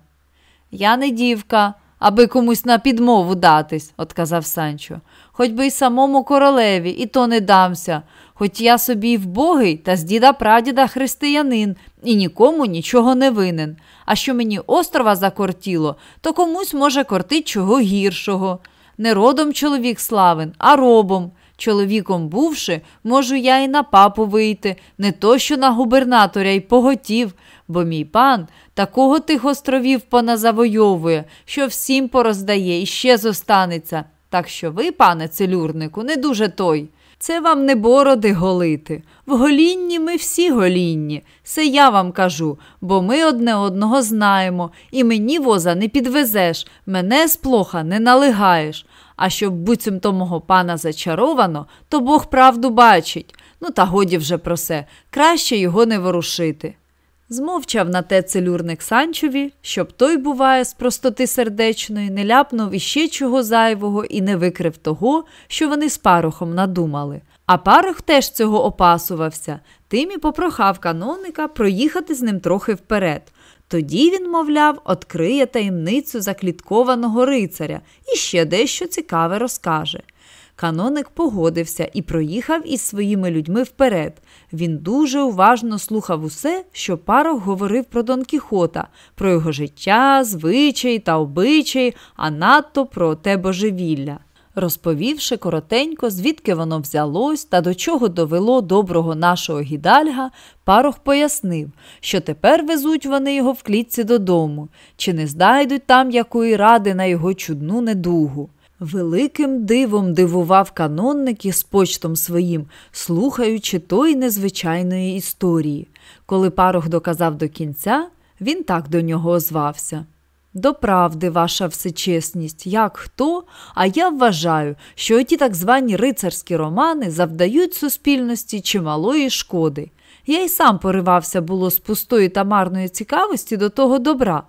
Я не дівка, аби комусь на підмову датись, отказав Санчо. Хоч би й самому королеві, і то не дамся, хоч я собі вбогий та з діда прадіда християнин і нікому нічого не винен. А що мені острова закортіло, то комусь може кортить чого гіршого. Не родом чоловік славен, а робом. Чоловіком бувши, можу я і на папу вийти, не то що на губернаторя й поготів, бо мій пан такого тих островів поназавойовує, що всім пороздає і ще зостанеться. Так що ви, пане целюрнику, не дуже той. Це вам не бороди голити. В голінні ми всі голінні. Це я вам кажу, бо ми одне одного знаємо, і мені воза не підвезеш, мене з плоха не налигаєш. А щоб буцімто мого пана зачаровано, то Бог правду бачить. Ну, та годі вже про це, краще його не ворушити. Змовчав на те целюрник Санчові, щоб той, буває, з простоти сердечної, не ляпнув іще чого зайвого і не викрив того, що вони з парохом надумали. А парох теж цього опасувався, тим і попрохав каноника проїхати з ним трохи вперед. Тоді він, мовляв, откриє таємницю закліткованого рицаря і ще дещо цікаве розкаже. Каноник погодився і проїхав із своїми людьми вперед. Він дуже уважно слухав усе, що парох говорив про Дон Кіхота, про його життя, звичаї та обичаї, а надто про те божевілля. Розповівши коротенько, звідки воно взялось та до чого довело доброго нашого гідальга, парох пояснив, що тепер везуть вони його в клітці додому, чи не знайдуть там якої ради на його чудну недугу. Великим дивом дивував канонник із почтом своїм, слухаючи тої незвичайної історії. Коли парох доказав до кінця, він так до нього озвався. До правди, ваша всечесність, як хто, а я вважаю, що оті так звані рицарські романи завдають суспільності чималої шкоди. Я й сам поривався було з пустої та марної цікавості до того добра,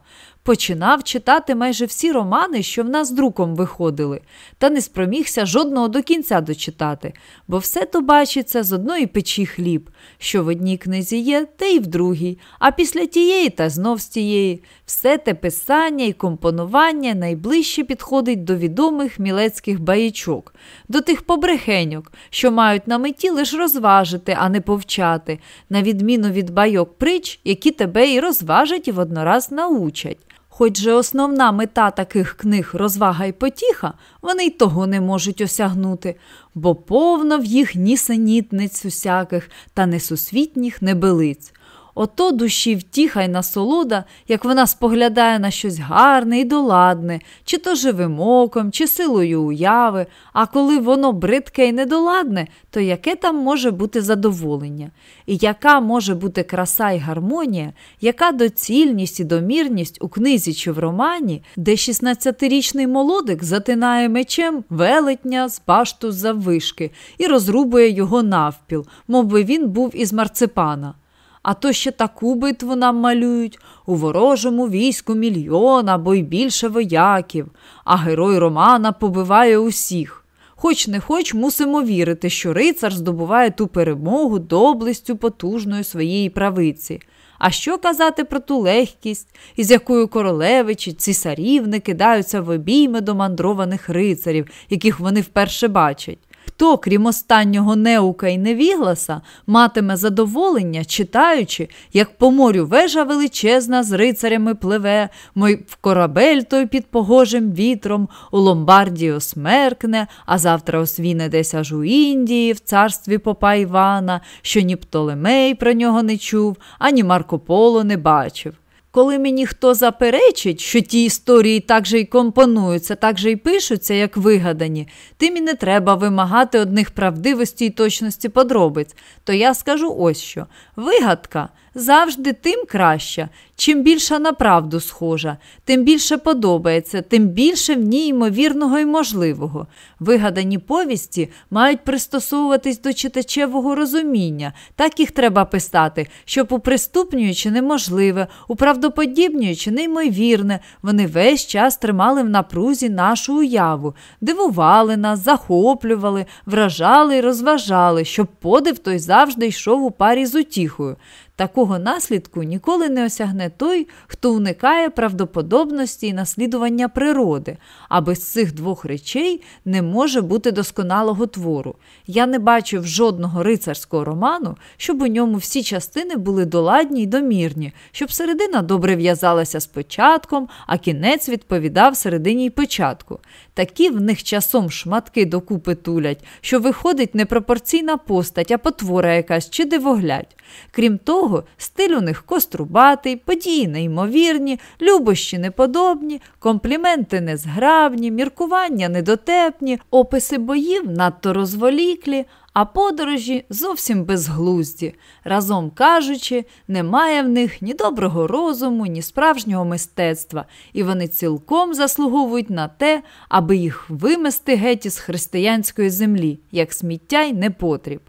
Починав читати майже всі романи, що в нас друком виходили, та не спромігся жодного до кінця дочитати, бо все то бачиться з одної печі хліб, що в одній книзі є, те й в другій, а після тієї та знов з тієї. Все те писання і компонування найближче підходить до відомих мілецьких баєчок, до тих побрехеньок, що мають на меті лише розважити, а не повчати, на відміну від байок притч, які тебе і розважать, і воднораз научать. Хоч же основна мета таких книг розвага й потіха, вони й того не можуть осягнути, бо повно в їх нісенітниць усяких та несусвітніх небелиць. Ото душі втіха й насолода, як вона споглядає на щось гарне і доладне, чи то живим оком, чи силою уяви, а коли воно бридке й недоладне, то яке там може бути задоволення? І яка може бути краса й гармонія, яка доцільність і домірність у книзі чи в романі, де 16-річний молодик затинає мечем велетня з башту заввишки і розрубує його навпіл, мов би він був із марципана. А то ще таку битву нам малюють у ворожому війську мільйон або й більше вояків, а герой Романа побиває усіх. Хоч не хоч мусимо вірити, що рицар здобуває ту перемогу доблестю потужної своєї правиці. А що казати про ту легкість, із якою королевичі, цісарівни кидаються в обійми до мандрованих рицарів, яких вони вперше бачать? Хто, крім останнього неука і невігласа, матиме задоволення, читаючи, як по морю вежа величезна з рицарями пливе, мой в корабель той під погожим вітром, у Ломбардії осмеркне, а завтра освіне десь аж у Індії, в царстві попа Івана, що ні Птолемей про нього не чув, ані Марко Поло не бачив. Коли мені хто заперечить, що ті історії так же й компонуються, так же й пишуться, як вигадані, тим і не треба вимагати одних правдивості і точності подробиць, то я скажу ось що: вигадка завжди тим краща, чим більша на правду схожа, тим більше подобається, тим більше в ній ймовірного і можливого. Вигадані повісті мають пристосовуватись до читачевого розуміння, так їх треба писати, щоб уприступнюючи неможливе, управдоподібнюючи неймовірне, вони весь час тримали в напрузі нашу уяву, дивували нас, захоплювали, вражали і розважали, щоб подив той завжди йшов у парі з утіхою. Такого наслідку ніколи не осягне той, хто уникає правдоподобності і наслідування природи, а без цих двох речей не може бути досконалого твору. Я не бачив жодного рицарського роману, щоб у ньому всі частини були доладні й домірні, щоб середина добре в'язалася з початком, а кінець відповідав середині й початку. Такі в них часом шматки докупи тулять, що виходить непропорційна постать, а потвора якась чи дивоглядь. Крім того, стиль у них кострубатий, події неймовірні, любощі неподобні, компліменти незграбні, міркування недотепні, описи боїв надто розволіклі, а подорожі зовсім безглузді. Разом кажучи, немає в них ні доброго розуму, ні справжнього мистецтва, і вони цілком заслуговують на те, аби їх вимести геть із християнської землі, як сміття й непотріб.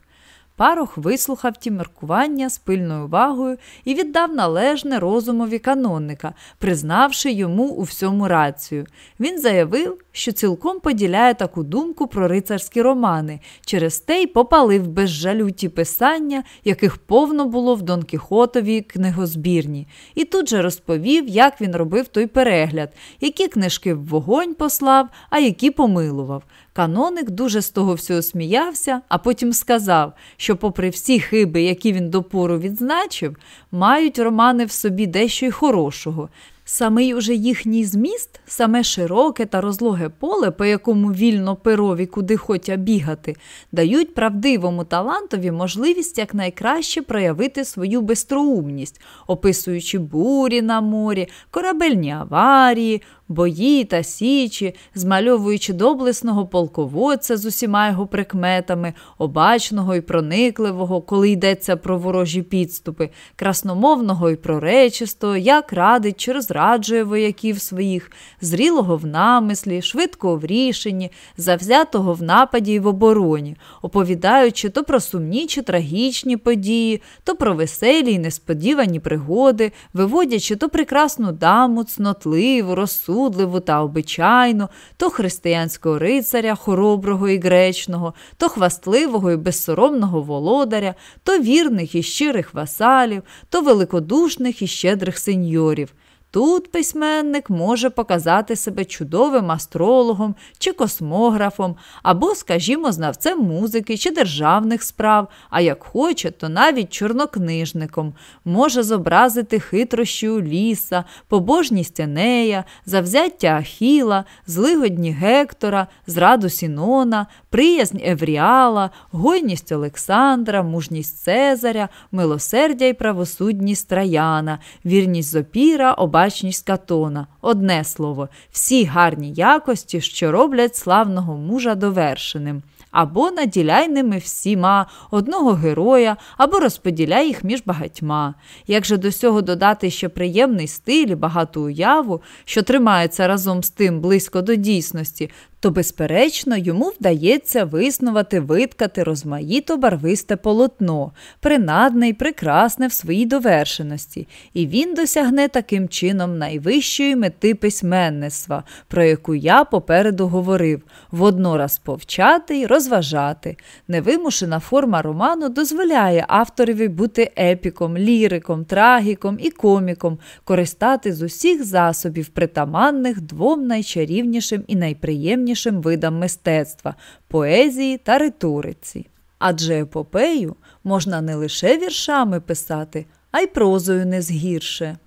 Парох вислухав ті міркування з пильною увагою і віддав належне розумові канонника, признавши йому у всьому рацію. Він заявив, що цілком поділяє таку думку про рицарські романи, через те й попалив без жалю ті писання, яких повно було в Дон Кіхотовій книгозбірні, і тут же розповів, як він робив той перегляд, які книжки в вогонь послав, а які помилував. Каноник дуже з того всього сміявся, а потім сказав, що, попри всі хиби, які він допору відзначив, мають романи в собі дещо й хорошого. Самий уже їхній зміст, саме широке та розлоге поле, по якому вільно перові куди хотя бігати, дають правдивому талантові можливість якнайкраще проявити свою безстроумність, описуючи бурі на морі, корабельні аварії, бої та січі, змальовуючи доблесного полководця з усіма його прикметами, обачного і проникливого, коли йдеться про ворожі підступи, красномовного і проречистого, як радить чи розраджує вояків своїх, зрілого в намислі, швидкого в рішенні, завзятого в нападі і в обороні, оповідаючи то про сумні чи трагічні події, то про веселі й несподівані пригоди, виводячи то прекрасну даму, цнотливу, розсудливу та обичайну, то християнського рицаря, хороброго і гречного, то хвастливого і безсоромного володаря, то вірних і щирих васалів, то великодушних і щедрих сеньорів. Тут письменник може показати себе чудовим астрологом чи космографом, або, скажімо, знавцем музики чи державних справ, а як хоче, то навіть чорнокнижником, може зобразити хитрощі у ліса, побожність Енея, завзяття Ахіла, злигодні Гектора, зраду Сінона, приязнь Евріала, гойність Олександра, мужність Цезаря, милосердя й правосудність Траяна, вірність Зопіра, обачність Катона. Одне слово, всі гарні якості, що роблять славного мужа довершеним або наділяй ними всіма одного героя, або розподіляй їх між багатьма. Як же до цього додати ще приємний стиль і багату уяву, що тримається разом з тим близько до дійсності, то, безперечно, йому вдається виснувати, виткати розмаїто барвисте полотно, принадне й прекрасне в своїй довершеності, і він досягне таким чином найвищої мети письменництва, про яку я попереду говорив, воднораз повчати й розважати. Невимушена форма роману дозволяє авторові бути епіком, ліриком, трагіком і коміком, користати з усіх засобів, притаманних двом найчарівнішим і найприємнішим найрізнішим видам мистецтва поезії та риториці. Адже епопею можна не лише віршами писати, а й прозою не згірше.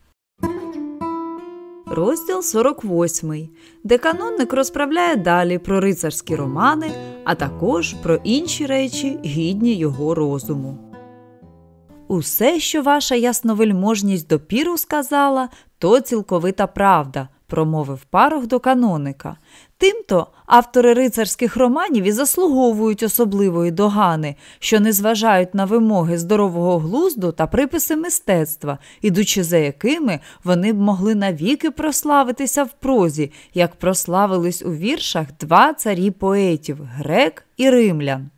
Розділ 48, де канонник розправляє далі про рицарські романи, а також про інші речі, гідні його розуму. Усе, що ваша ясновельможність допіру сказала, то цілковита правда, промовив парох до каноника. Тимто автори рицарських романів і заслуговують особливої догани, що не зважають на вимоги здорового глузду та приписи мистецтва, ідучи за якими вони б могли навіки прославитися в прозі, як прославились у віршах два царі поетів грек і римлян.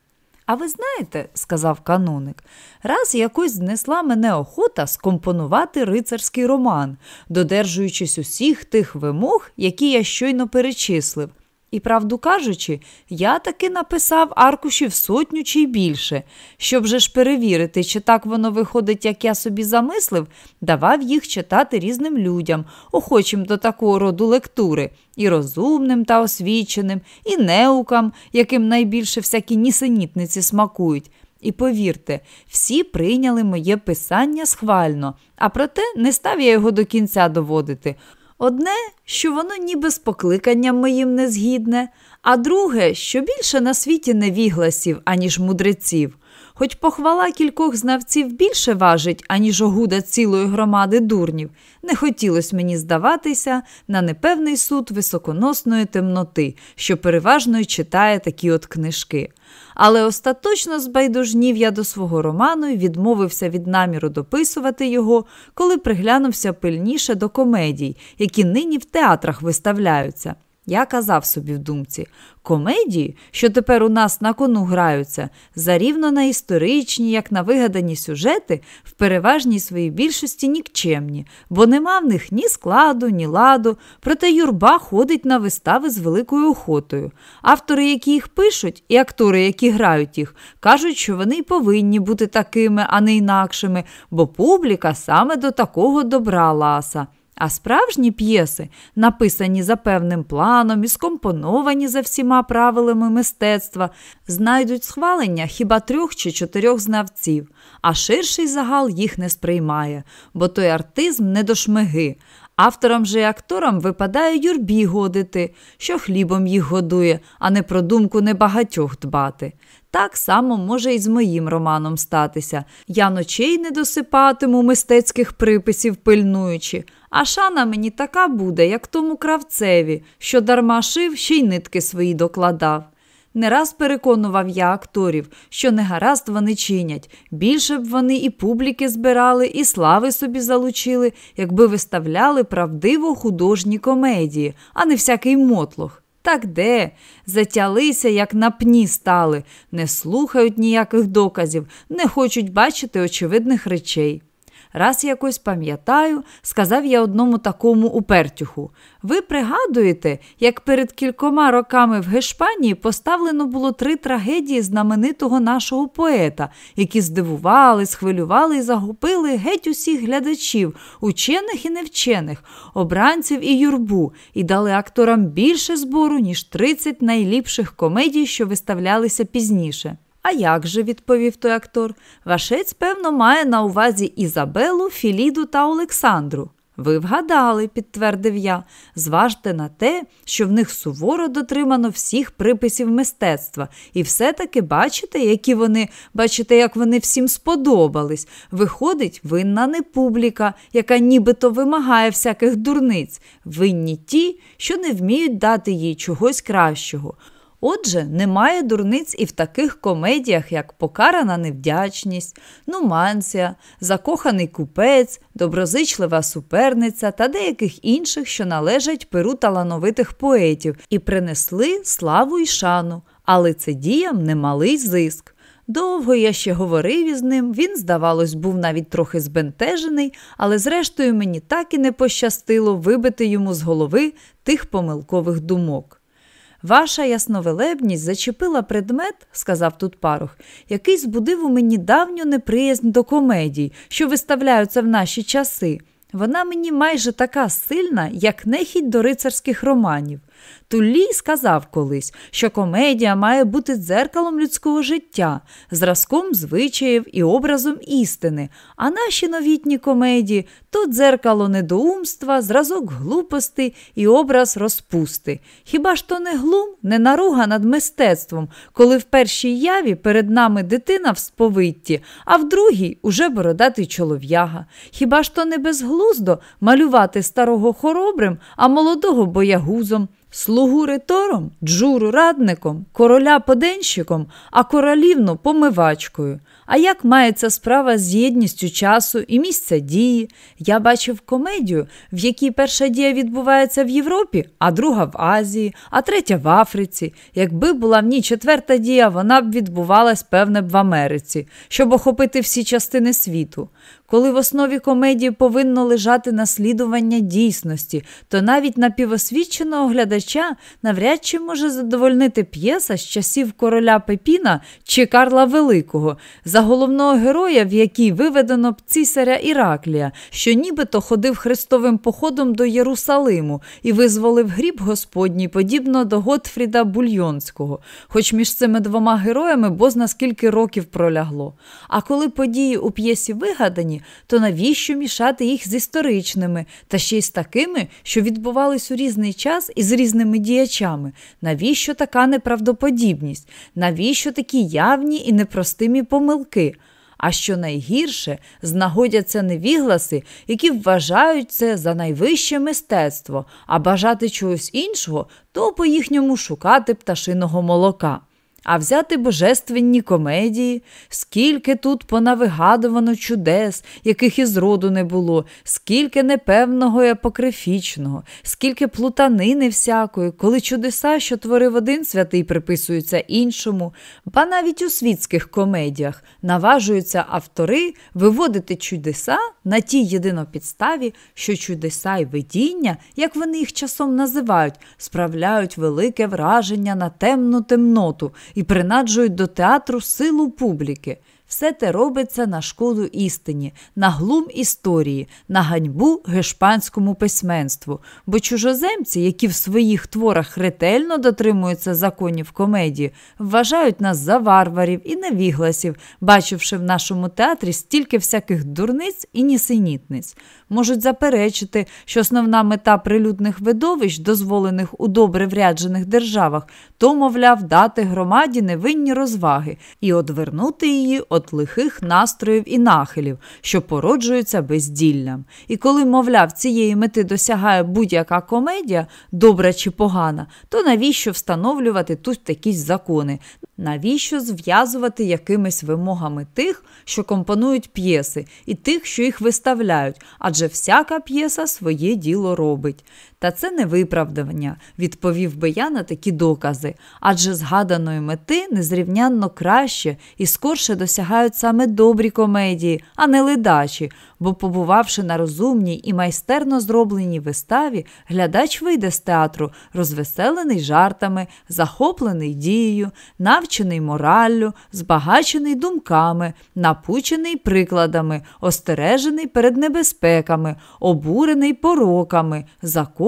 А ви знаєте, сказав каноник, раз якось знесла мене охота скомпонувати рицарський роман, додержуючись усіх тих вимог, які я щойно перечислив. І, правду кажучи, я таки написав аркушів сотню чи й більше. Щоб же ж перевірити, чи так воно виходить, як я собі замислив, давав їх читати різним людям, охочим до такого роду лектури, і розумним та освіченим, і неукам, яким найбільше всякі нісенітниці смакують. І повірте, всі прийняли моє писання схвально, а проте не став я його до кінця доводити. Одне, що воно ніби з покликанням моїм не згідне, а друге, що більше на світі невігласів, аніж мудреців. Хоч похвала кількох знавців більше важить, аніж огуда цілої громади дурнів, не хотілося мені здаватися на непевний суд високоносної темноти, що переважно читає такі от книжки. Але остаточно збайдужнів я до свого роману і відмовився від наміру дописувати його, коли приглянувся пильніше до комедій, які нині в театрах виставляються. Я казав собі в думці, комедії, що тепер у нас на кону граються, зарівно на історичні, як на вигадані сюжети, в переважній своїй більшості нікчемні, бо нема в них ні складу, ні ладу, проте юрба ходить на вистави з великою охотою. Автори, які їх пишуть, і актори, які грають їх, кажуть, що вони й повинні бути такими, а не інакшими, бо публіка саме до такого добра ласа. А справжні п'єси, написані за певним планом і скомпоновані за всіма правилами мистецтва, знайдуть схвалення хіба трьох чи чотирьох знавців, а ширший загал їх не сприймає, бо той артизм не до шмиги. Авторам же і акторам випадає юрбі годити, що хлібом їх годує, а не про думку небагатьох дбати. Так само може і з моїм романом статися. Я ночей не досипатиму мистецьких приписів пильнуючи, А шана мені така буде, як тому кравцеві, що дарма шив, ще й нитки свої докладав. Не раз переконував я акторів, що не гаразд вони чинять. Більше б вони і публіки збирали, і слави собі залучили, якби виставляли правдиво художні комедії, а не всякий мотлох. Так де? Затялися, як на пні стали, не слухають ніяких доказів, не хочуть бачити очевидних речей. Раз якось пам'ятаю, сказав я одному такому упертюху. Ви пригадуєте, як перед кількома роками в Гешпанії поставлено було три трагедії знаменитого нашого поета, які здивували, схвилювали і загубили геть усіх глядачів, учених і невчених, обранців і юрбу, і дали акторам більше збору, ніж 30 найліпших комедій, що виставлялися пізніше. А як же, відповів той актор, вашець, певно, має на увазі Ізабелу, Філіду та Олександру. Ви вгадали, підтвердив я, зважте на те, що в них суворо дотримано всіх приписів мистецтва, і все-таки бачите, які вони, бачите, як вони всім сподобались. Виходить, винна не публіка, яка нібито вимагає всяких дурниць, винні ті, що не вміють дати їй чогось кращого. Отже, немає дурниць і в таких комедіях, як Покарана невдячність, Нуманція, Закоханий купець, Доброзичлива суперниця та деяких інших, що належать перу талановитих поетів, і принесли славу й шану, але це діям немалий зиск. Довго я ще говорив із ним, він, здавалось, був навіть трохи збентежений, але зрештою мені так і не пощастило вибити йому з голови тих помилкових думок. Ваша ясновелебність зачепила предмет, сказав тут парох, який збудив у мені давню неприязнь до комедій, що виставляються в наші часи. Вона мені майже така сильна, як нехідь до рицарських романів. Туллій сказав колись, що комедія має бути дзеркалом людського життя, зразком звичаїв і образом істини, а наші новітні комедії то дзеркало недоумства, зразок глупости і образ розпусти. Хіба ж то не глум, не наруга над мистецтвом, коли в першій яві перед нами дитина в сповитті, а в другій уже бородатий чолов'яга? Хіба ж то не безглуздо малювати старого хоробрим, а молодого боягузом? Слугу ритором, джуру радником, короля поденщиком, а королівну помивачкою. А як мається справа з єдністю часу і місця дії? Я бачив комедію, в якій перша дія відбувається в Європі, а друга в Азії, а третя в Африці. Якби була в ній четверта дія, вона б відбувалась, певне, б в Америці, щоб охопити всі частини світу. Коли в основі комедії повинно лежати наслідування дійсності, то навіть напівосвідченого глядача навряд чи може задовольнити п'єса з часів короля Пепіна чи Карла Великого, за головного героя, в якій виведено цісаря Іраклія, що нібито ходив хрестовим походом до Єрусалиму і визволив гріб Господній, подібно до Готфріда Бульйонського, хоч між цими двома героями бозна скільки років пролягло. А коли події у п'єсі вигадані, то навіщо мішати їх з історичними, та ще й з такими, що відбувались у різний час і з різними діячами? Навіщо така неправдоподібність? Навіщо такі явні і непростимі помилки? А що найгірше, знагодяться невігласи, які вважають це за найвище мистецтво, а бажати чогось іншого, то по їхньому шукати пташиного молока. А взяти божественні комедії, скільки тут понавигадувано чудес, яких і зроду не було, скільки непевного і апокрифічного, скільки плутанини всякої, коли чудеса, що творив один святий, приписуються іншому, ба навіть у світських комедіях наважуються автори виводити чудеса на тій єдинопідставі, що чудеса й видіння, як вони їх часом називають, справляють велике враження на темну темноту і принаджують до театру силу публіки. Все те робиться на шкоду істині, на глум історії, на ганьбу гешпанському письменству, бо чужоземці, які в своїх творах ретельно дотримуються законів комедії, вважають нас за варварів і невігласів, бачивши в нашому театрі стільки всяких дурниць і нісенітниць. Можуть заперечити, що основна мета прилюдних видовищ, дозволених у добре вряджених державах, то, мовляв, дати громаді невинні розваги і одвернути її от лихих настроїв і нахилів, що породжуються безділлям. І коли, мовляв, цієї мети досягає будь-яка комедія, добра чи погана, то навіщо встановлювати тут якісь закони? Навіщо зв'язувати якимись вимогами тих, що компонують п'єси, і тих, що їх виставляють, адже всяка п'єса своє діло робить. Та це не виправдання, відповів би я на такі докази, адже згаданої мети незрівнянно краще і скорше досягають саме добрі комедії, а не ледачі, бо, побувавши на розумній і майстерно зробленій виставі, глядач вийде з театру, розвеселений жартами, захоплений дією, навчений мораллю, збагачений думками, напучений прикладами, остережений перед небезпеками, обурений пороками,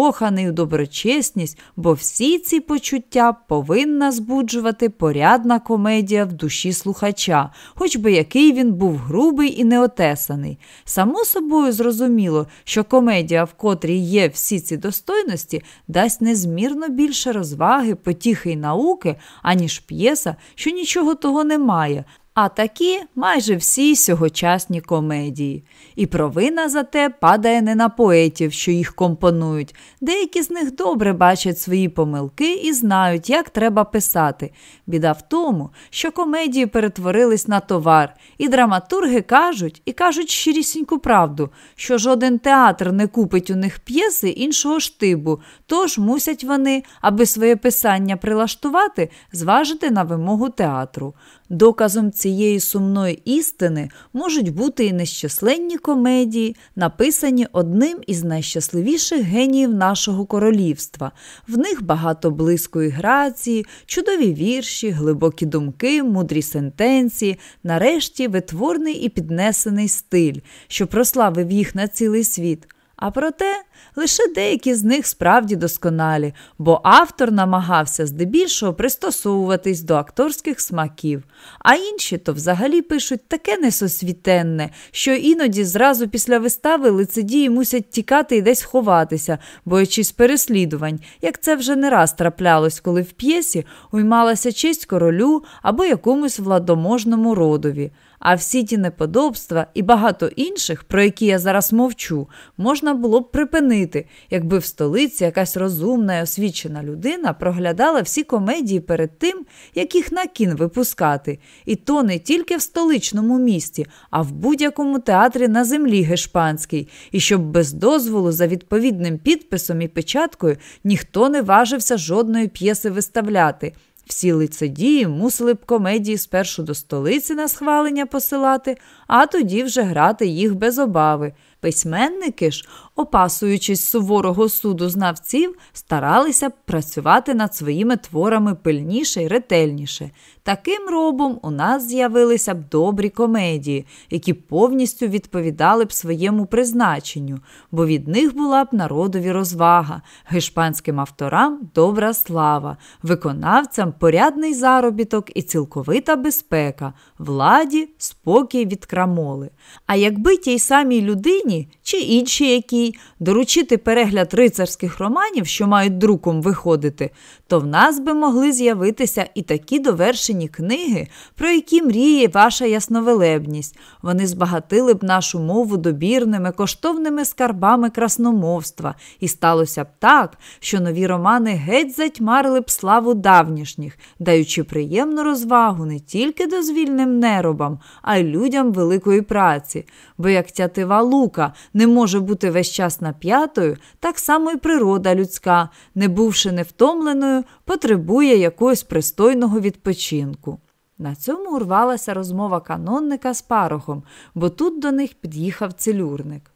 закоханий у доброчесність, бо всі ці почуття повинна збуджувати порядна комедія в душі слухача, хоч би який він був грубий і неотесаний. Само собою зрозуміло, що комедія, в котрій є всі ці достойності, дасть незмірно більше розваги, потіхи й науки, аніж п'єса, що нічого того не має, а такі майже всі сьогочасні комедії. І провина за те падає не на поетів, що їх компонують. Деякі з них добре бачать свої помилки і знають, як треба писати. Біда в тому, що комедії перетворились на товар, і драматурги кажуть і кажуть щирісіньку правду, що жоден театр не купить у них п'єси іншого штибу, тож мусять вони, аби своє писання прилаштувати, зважити на вимогу театру. Доказом цієї сумної істини можуть бути і нещасленні комедії, написані одним із найщасливіших геніїв нашого королівства. В них багато близької грації, чудові вірші, глибокі думки, мудрі сентенції, нарешті витворний і піднесений стиль, що прославив їх на цілий світ. А проте лише деякі з них справді досконалі, бо автор намагався здебільшого пристосовуватись до акторських смаків, а інші то взагалі пишуть таке несосвітенне, що іноді зразу після вистави лицедії мусять тікати і десь ховатися, боячись переслідувань, як це вже не раз траплялось, коли в п'єсі уймалася честь королю або якомусь владоможному родові. А всі ті неподобства і багато інших, про які я зараз мовчу, можна було б припинити, якби в столиці якась розумна і освічена людина проглядала всі комедії перед тим, як їх на кін випускати. І то не тільки в столичному місті, а в будь-якому театрі на землі гешпанській, і щоб без дозволу за відповідним підписом і печаткою ніхто не важився жодної п'єси виставляти. Всі лицедії мусили б комедії спершу до столиці на схвалення посилати, а тоді вже грати їх без обави. Письменники ж, опасуючись суворого суду знавців, старалися працювати над своїми творами пильніше й ретельніше. Таким робом у нас з'явилися б добрі комедії, які повністю відповідали б своєму призначенню, бо від них була б народові розвага, гешпанським авторам добра слава, виконавцям порядний заробіток і цілковита безпека, владі спокій від крамоли. А якби тій самій людині чи іншій якій доручити перегляд рицарських романів, що мають друком виходити, то в нас би могли з'явитися і такі довершені книги, про які мріє ваша ясновелебність. Вони збагатили б нашу мову добірними, коштовними скарбами красномовства, і сталося б так, що нові романи геть затьмарили б славу давнішніх, даючи приємну розвагу не тільки дозвільним неробам, а й людям великої праці. Бо як тятива лука не може бути весь час нап'ятою, так само й природа людська, не бувши невтомленою, потребує якогось пристойного відпочинку. На цьому урвалася розмова канонника з парохом, бо тут до них під'їхав целюрник.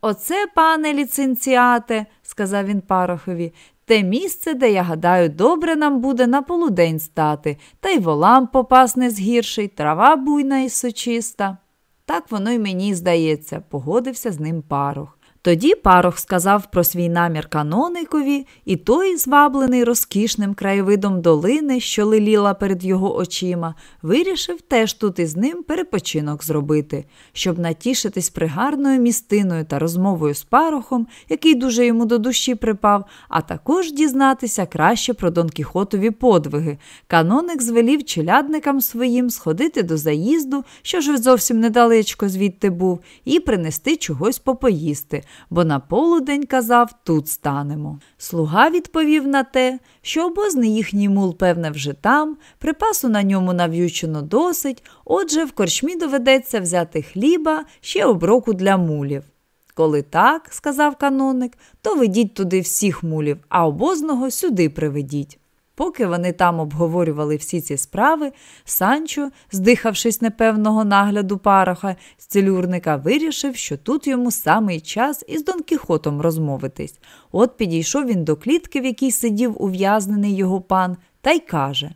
Оце, пане ліцензіате, сказав він парохові, те місце, де, я гадаю, добре нам буде на полудень стати, та й волам попас не згірший, трава буйна і сочиста. Так воно й мені здається, погодився з ним парох. Тоді парох сказав про свій намір каноникові, і той, зваблений розкішним краєвидом долини, що лиліла перед його очима, вирішив теж тут із ним перепочинок зробити, щоб натішитись пригарною містиною та розмовою з парохом, який дуже йому до душі припав, а також дізнатися краще про Дон Кіхотові подвиги. Каноник звелів челядникам своїм сходити до заїзду, що ж зовсім недалечко звідти був, і принести чогось попоїсти бо на полудень казав, тут станемо. Слуга відповів на те, що обозний їхній мул, певне, вже там, припасу на ньому нав'ючено досить, отже, в корчмі доведеться взяти хліба ще оброку для мулів. Коли так, сказав каноник, то ведіть туди всіх мулів, а обозного сюди приведіть. Поки вони там обговорювали всі ці справи, Санчо, здихавшись непевного нагляду параха з целюрника, вирішив, що тут йому самий час із Дон Кіхотом розмовитись. От підійшов він до клітки, в якій сидів ув'язнений його пан, та й каже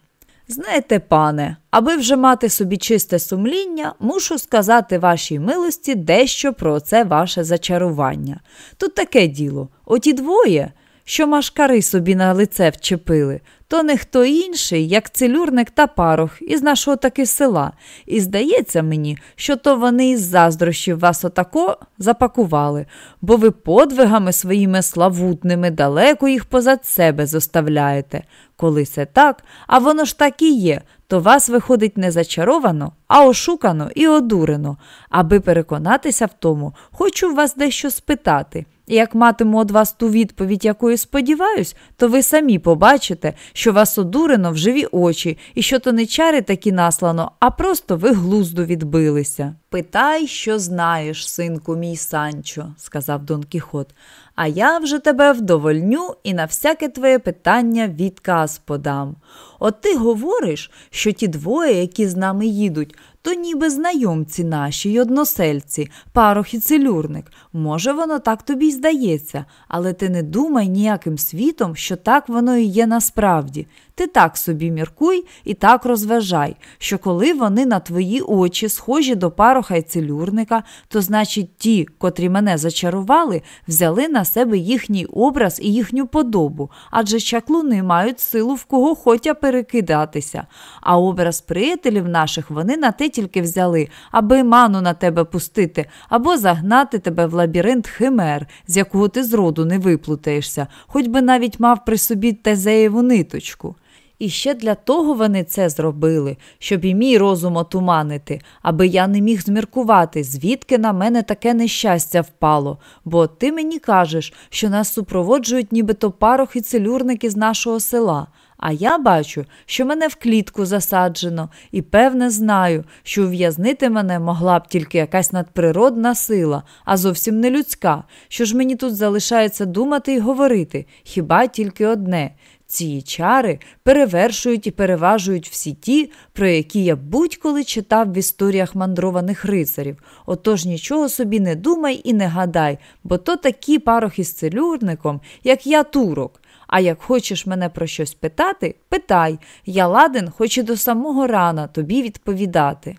Знаєте, пане, аби вже мати собі чисте сумління, мушу сказати вашій милості дещо про це ваше зачарування. Тут таке діло: оті двоє що машкари собі на лице вчепили, то не хто інший, як целюрник та парох із нашого таки села. І здається мені, що то вони із заздрощів вас отако запакували, бо ви подвигами своїми славутними далеко їх позад себе зоставляєте. Коли це так, а воно ж так і є, то вас виходить не зачаровано, а ошукано і одурено. Аби переконатися в тому, хочу вас дещо спитати. І як матиму від вас ту відповідь, якою сподіваюсь, то ви самі побачите, що вас одурено в живі очі, і що то не чари такі наслано, а просто ви глузду відбилися. Питай, що знаєш, синку мій Санчо, сказав Дон Кіхот, а я вже тебе вдовольню і на всяке твоє питання відказ подам. От ти говориш, що ті двоє, які з нами їдуть, то ніби знайомці наші й односельці, парох і целюрник. Може, воно так тобі й здається, але ти не думай ніяким світом, що так воно і є насправді. Ти так собі міркуй і так розважай, що коли вони на твої очі схожі до пароха й целюрника, то значить ті, котрі мене зачарували, взяли на себе їхній образ і їхню подобу, адже чаклуни мають силу в кого хотя перекидатися. А образ приятелів наших вони на те тільки взяли, аби ману на тебе пустити, або загнати тебе в лабіринт химер, з якого ти зроду не виплутаєшся, хоч би навіть мав при собі тезеєву ниточку. І ще для того вони це зробили, щоб і мій розум отуманити, аби я не міг зміркувати, звідки на мене таке нещастя впало. Бо ти мені кажеш, що нас супроводжують нібито парох і целюрники з нашого села. А я бачу, що мене в клітку засаджено, і певне знаю, що ув'язнити мене могла б тільки якась надприродна сила, а зовсім не людська. Що ж мені тут залишається думати і говорити, хіба тільки одне. Ці чари перевершують і переважують всі ті, про які я будь-коли читав в історіях мандрованих рицарів. Отож нічого собі не думай і не гадай, бо то такі парохи з целюрником, як я турок. А як хочеш мене про щось питати, питай, я ладен, хоч і до самого рана тобі відповідати.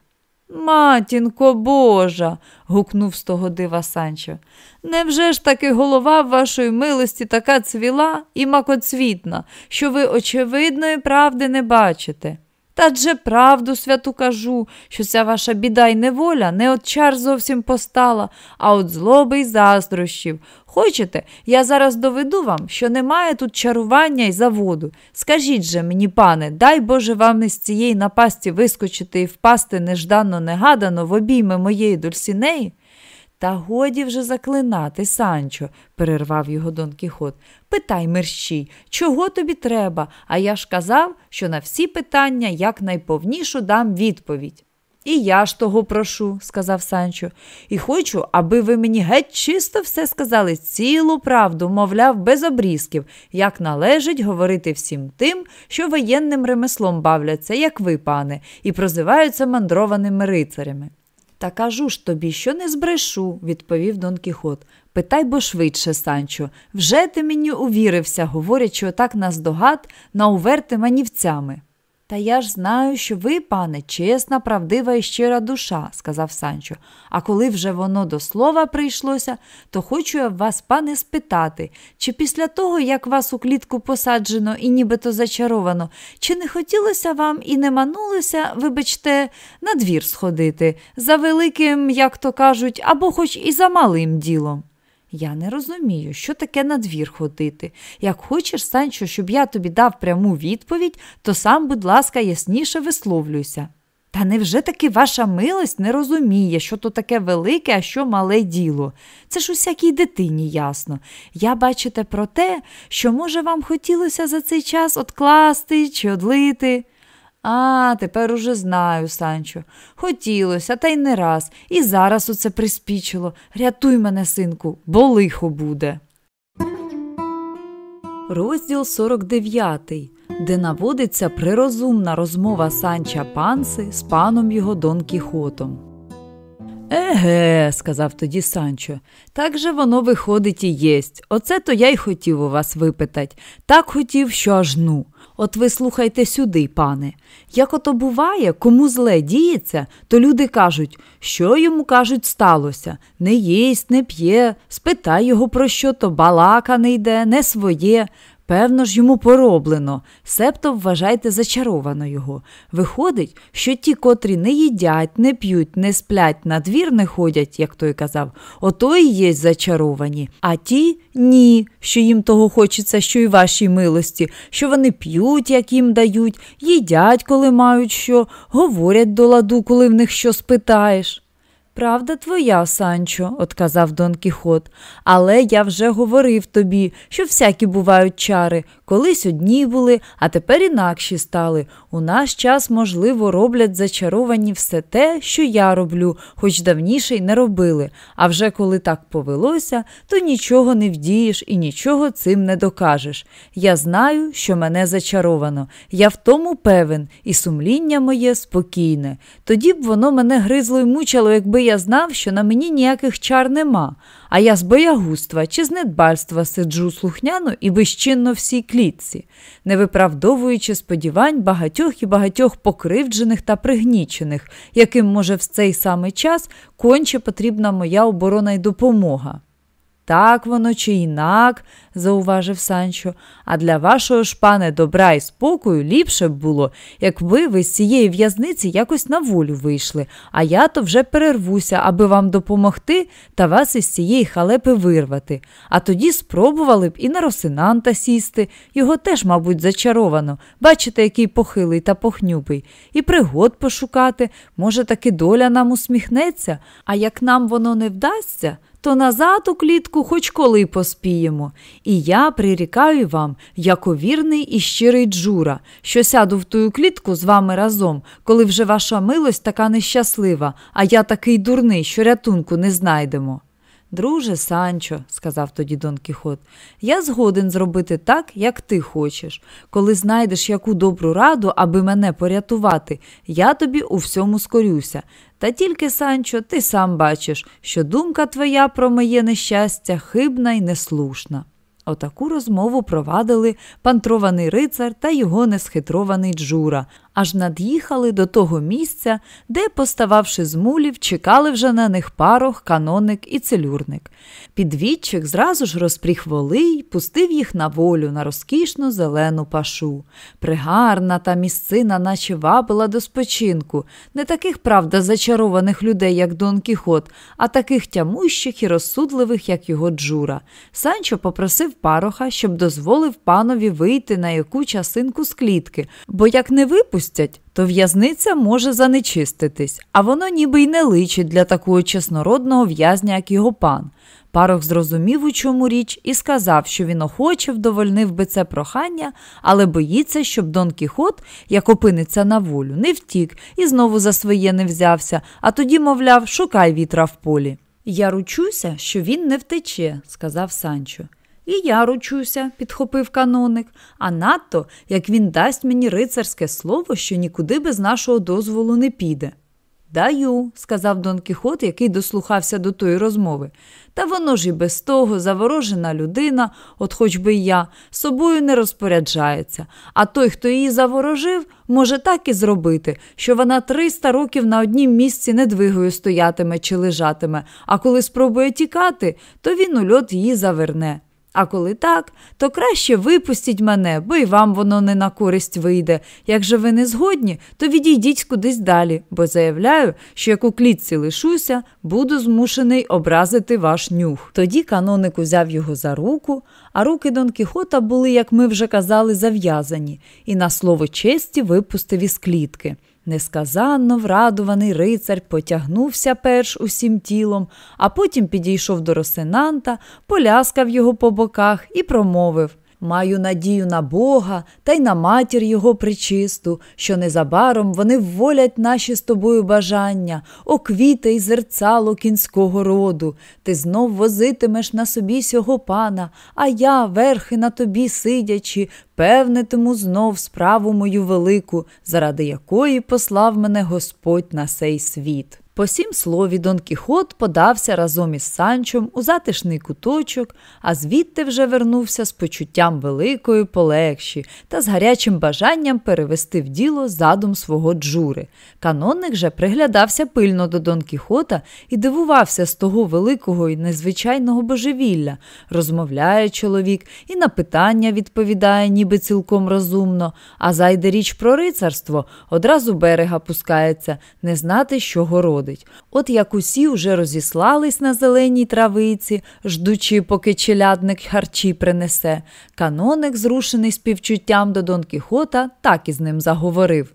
Матінко Божа. гукнув з того дива Санчо. Невже ж таки голова вашої милості така цвіла і макоцвітна, що ви очевидної правди не бачите? Та адже правду святу кажу, що ця ваша біда й неволя не от чар зовсім постала, а от злоби й заздрощів. Хочете, я зараз доведу вам, що немає тут чарування й заводу. Скажіть же мені, пане, дай Боже вам із цієї напасті вискочити і впасти нежданно негадано в обійми моєї дульсінеї? Та годі вже заклинати, Санчо, перервав його Дон Кіхот. Питай мерщій, чого тобі треба? А я ж казав, що на всі питання якнайповнішу дам відповідь. І я ж того прошу, сказав Санчо, і хочу, аби ви мені геть чисто все сказали, цілу правду, мовляв, без обрізків, як належить говорити всім тим, що воєнним ремеслом бавляться, як ви, пане, і прозиваються мандрованими рицарями. Та кажу ж тобі, що не збрешу, відповів Дон Кіхот. Питай бо швидше, Санчо, вже ти мені увірився, говорячи отак наздогад, на уверти манівцями. Та я ж знаю, що ви, пане, чесна, правдива і щира душа, сказав Санчо. А коли вже воно до слова прийшлося, то хочу я вас, пане, спитати, чи після того, як вас у клітку посаджено і нібито зачаровано, чи не хотілося вам і не манулося, вибачте, на двір сходити, за великим, як то кажуть, або хоч і за малим ділом? Я не розумію, що таке на двір ходити. Як хочеш, Санчо, щоб я тобі дав пряму відповідь, то сам, будь ласка, ясніше висловлюйся. Та невже таки ваша милость не розуміє, що то таке велике, а що мале діло? Це ж усякій дитині ясно. Я бачите про те, що, може, вам хотілося за цей час откласти чи одлити. А, тепер уже знаю, Санчо. Хотілося, та й не раз, і зараз оце приспічило. Рятуй мене, синку, бо лихо буде. Розділ 49, де наводиться прирозумна розмова Санча Панси з паном його Дон Кіхотом. Еге, сказав тоді Санчо, так же воно виходить і єсть. Оце то я й хотів у вас випитать. Так хотів, що аж ну. От ви слухайте сюди, пане. Як ото буває, кому зле діється, то люди кажуть, що йому кажуть, сталося. Не їсть, не п'є, спитай його про що, то балака не йде, не своє. Певно ж, йому пороблено, себто вважайте зачаровано його. Виходить, що ті, котрі не їдять, не п'ють, не сплять, на двір не ходять, як той казав, ото і є зачаровані, а ті ні, що їм того хочеться, що й вашій милості, що вони п'ють, як їм дають, їдять, коли мають що, говорять до ладу, коли в них що спитаєш. Правда твоя, Санчо, отказав Дон Кіхот, але я вже говорив тобі, що всякі бувають чари, колись одні були, а тепер інакші стали. У наш час, можливо, роблять зачаровані все те, що я роблю, хоч давніше й не робили. А вже коли так повелося, то нічого не вдієш і нічого цим не докажеш. Я знаю, що мене зачаровано. Я в тому певен, і сумління моє спокійне. Тоді б воно мене гризло й мучило, якби я знав, що на мені ніяких чар нема, а я з боягузтва чи з недбальства сиджу слухняно і безчинно всій клітці, не виправдовуючи сподівань багатьох і багатьох покривджених та пригнічених, яким, може, в цей самий час конче потрібна моя оборона й допомога. Так воно чи інак, зауважив Санчо, а для вашого ж, пане, добра і спокою ліпше б було, якби ви з цієї в'язниці якось на волю вийшли, а я то вже перервуся, аби вам допомогти та вас із цієї халепи вирвати. А тоді спробували б і на Росинанта сісти, його теж, мабуть, зачаровано. Бачите, який похилий та похнюпий, і пригод пошукати, може, таки доля нам усміхнеться, а як нам воно не вдасться то назад у клітку хоч коли поспіємо. І я прирікаю вам, як вірний і щирий Джура, що сяду в тую клітку з вами разом, коли вже ваша милость така нещаслива, а я такий дурний, що рятунку не знайдемо. Друже Санчо, сказав тоді Дон Кіхот, я згоден зробити так, як ти хочеш. Коли знайдеш яку добру раду, аби мене порятувати, я тобі у всьому скорюся. Та тільки, Санчо, ти сам бачиш, що думка твоя про моє нещастя хибна й неслушна. Отаку розмову провадили пантрований рицар та його несхитрований Джура, аж над'їхали до того місця, де, постававши з мулів, чекали вже на них парох, каноник і целюрник. Підвідчик зразу ж розпріг воли й пустив їх на волю на розкішну зелену пашу. Пригарна та місцина, наче вабила до спочинку, не таких, правда, зачарованих людей, як Дон Кіхот, а таких тямущих і розсудливих, як його Джура. Санчо попросив пароха, щоб дозволив панові вийти на яку часинку з клітки, бо як не випустять, то в'язниця може занечиститись, а воно ніби й не личить для такого чеснородного в'язня, як його пан. Парох зрозумів, у чому річ, і сказав, що він охоче вдовольнив би це прохання, але боїться, щоб Дон Кіхот, як опиниться на волю, не втік і знову за своє не взявся, а тоді, мовляв, шукай вітра в полі. Я ручуся, що він не втече, сказав Санчо. І я ручуся, підхопив каноник, а надто, як він дасть мені рицарське слово, що нікуди без нашого дозволу не піде. Даю, сказав Дон Кіхот, який дослухався до тої розмови. Та воно ж і без того заворожена людина, от хоч би я, собою не розпоряджається. А той, хто її заворожив, може так і зробити, що вона 300 років на однім місці недвигою стоятиме чи лежатиме, а коли спробує тікати, то він у льот її заверне. А коли так, то краще випустіть мене, бо й вам воно не на користь вийде. Як же ви не згодні, то відійдіть кудись далі, бо заявляю, що як у клітці лишуся, буду змушений образити ваш нюх. Тоді каноник узяв його за руку, а руки Дон Кіхота були, як ми вже казали, зав'язані, і на слово честі випустив із клітки. Несказанно врадуваний рицар потягнувся перш усім тілом, а потім підійшов до Росинанта, поляскав його по боках і промовив Маю надію на Бога та й на матір його причисту, що незабаром вони вволять наші з тобою бажання, оквіте й зерцало кінського роду. Ти знов возитимеш на собі сього пана, а я, верхи на тобі сидячи, певнитиму знов справу мою велику, заради якої послав мене Господь на сей світ. По сім слові Дон Кіхот подався разом із Санчом у затишний куточок, а звідти вже вернувся з почуттям великої полегші та з гарячим бажанням перевести в діло задум свого джури. Канонник же приглядався пильно до Дон Кіхота і дивувався з того великого і незвичайного божевілля. Розмовляє чоловік і на питання відповідає, ніби цілком розумно, а зайде річ про рицарство, одразу берега пускається, не знати, що городу виходить. От як усі вже розіслались на зеленій травиці, ждучи, поки челядник харчі принесе, каноник, зрушений співчуттям до Дон Кіхота, так і з ним заговорив.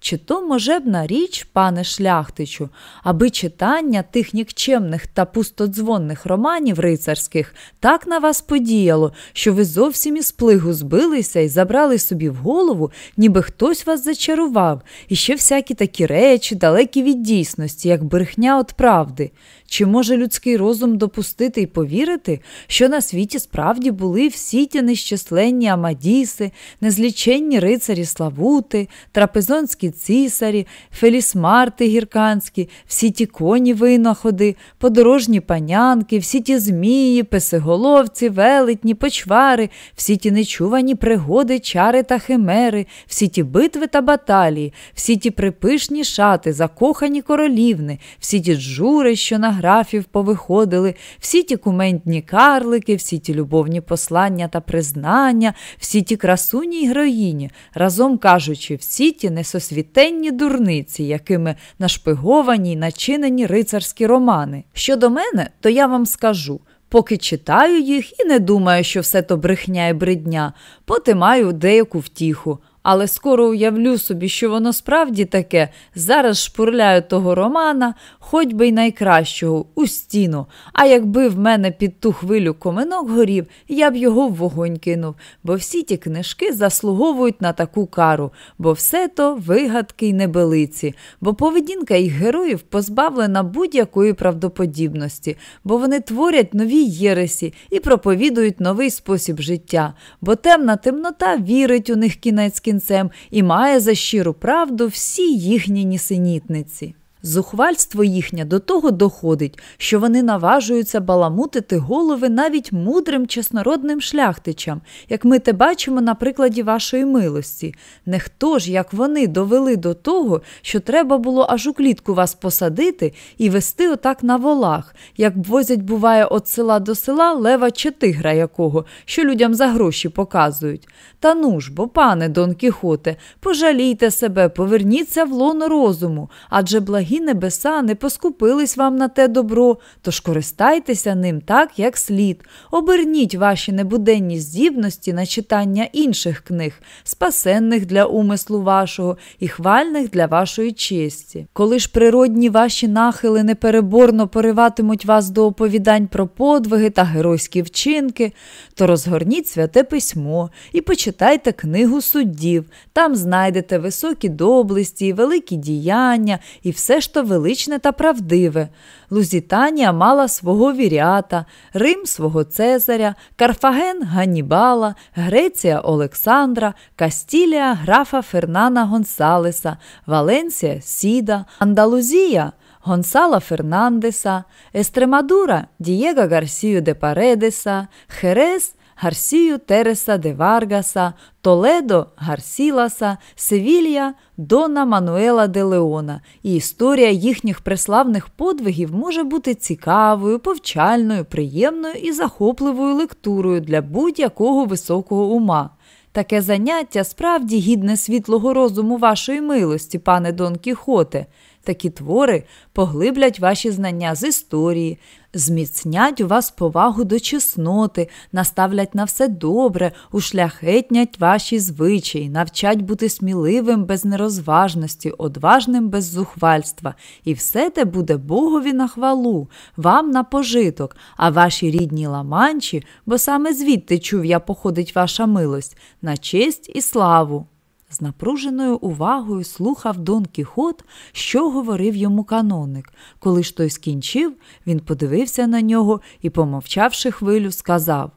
Чи то можебна річ, пане шляхтичу, аби читання тих нікчемних та пустодзвонних романів рицарських так на вас подіяло, що ви зовсім із плигу збилися і забрали собі в голову, ніби хтось вас зачарував, і ще всякі такі речі, далекі від дійсності, як брехня от правди. Чи може людський розум допустити і повірити, що на світі справді були всі ті нещасленні Амадіси, незліченні рицарі Славути, трапезонські цісарі, фелісмарти гірканські, всі ті коні винаходи, подорожні панянки, всі ті змії, песиголовці, велетні, почвари, всі ті нечувані пригоди, чари та химери, всі ті битви та баталії, всі ті припишні шати, закохані королівни, всі ті джури, що на графів повиходили, всі ті кументні карлики, всі ті любовні послання та признання, всі ті красуні й героїні, разом кажучи, всі ті несосвітенні дурниці, якими нашпиговані й начинені рицарські романи. Щодо мене, то я вам скажу. Поки читаю їх і не думаю, що все то брехня і бридня, поти маю деяку втіху. Але скоро уявлю собі, що воно справді таке, зараз шпурляю того романа, хоч би й найкращого, у стіну. А якби в мене під ту хвилю коминок горів, я б його в вогонь кинув, бо всі ті книжки заслуговують на таку кару, бо все то вигадки й небелиці, бо поведінка їх героїв позбавлена будь-якої правдоподібності, бо вони творять нові єресі і проповідують новий спосіб життя, бо темна темнота вірить у них кінець кінцем і має за щиру правду всі їхні нісенітниці. Зухвальство їхнє до того доходить, що вони наважуються баламутити голови навіть мудрим чеснородним шляхтичам, як ми те бачимо на прикладі вашої милості. Не хто ж, як вони, довели до того, що треба було аж у клітку вас посадити і вести отак на волах, як возять, буває, від села до села лева чи тигра якого, що людям за гроші показують. Та ну ж бо, пане Дон Кіхоте, пожалійте себе, поверніться в лоно розуму, адже благі благі небеса не поскупились вам на те добро, тож користайтеся ним так, як слід. Оберніть ваші небуденні здібності на читання інших книг, спасенних для умислу вашого і хвальних для вашої честі. Коли ж природні ваші нахили непереборно пориватимуть вас до оповідань про подвиги та геройські вчинки, то розгорніть святе письмо і почитайте книгу суддів. Там знайдете високі доблесті, великі діяння і все дещо величне та правдиве. Лузітанія мала свого вірята, Рим свого Цезаря, Карфаген Ганнібала, Греція Олександра, Кастілія графа Фернана Гонсалеса, Валенсія Сіда, Андалузія. Гонсала Фернандеса, Естремадура Дієга Гарсію де Паредеса, Херес Гарсію Тереса де Варгаса, Толедо Гарсіласа, Севілья Дона Мануела де Леона, і історія їхніх преславних подвигів може бути цікавою, повчальною, приємною і захопливою лектурою для будь-якого високого ума. Таке заняття справді гідне світлого розуму вашої милості, пане Дон Кіхоте. Такі твори поглиблять ваші знання з історії, зміцнять у вас повагу до чесноти, наставлять на все добре, ушляхетнять ваші звичаї, навчать бути сміливим без нерозважності, одважним без зухвальства. І все те буде Богові на хвалу, вам на пожиток, а ваші рідні ламанчі, бо саме звідти чув я походить ваша милость, на честь і славу. З напруженою увагою слухав Дон Кіхот, що говорив йому каноник. Коли ж той скінчив, він подивився на нього і, помовчавши хвилю, сказав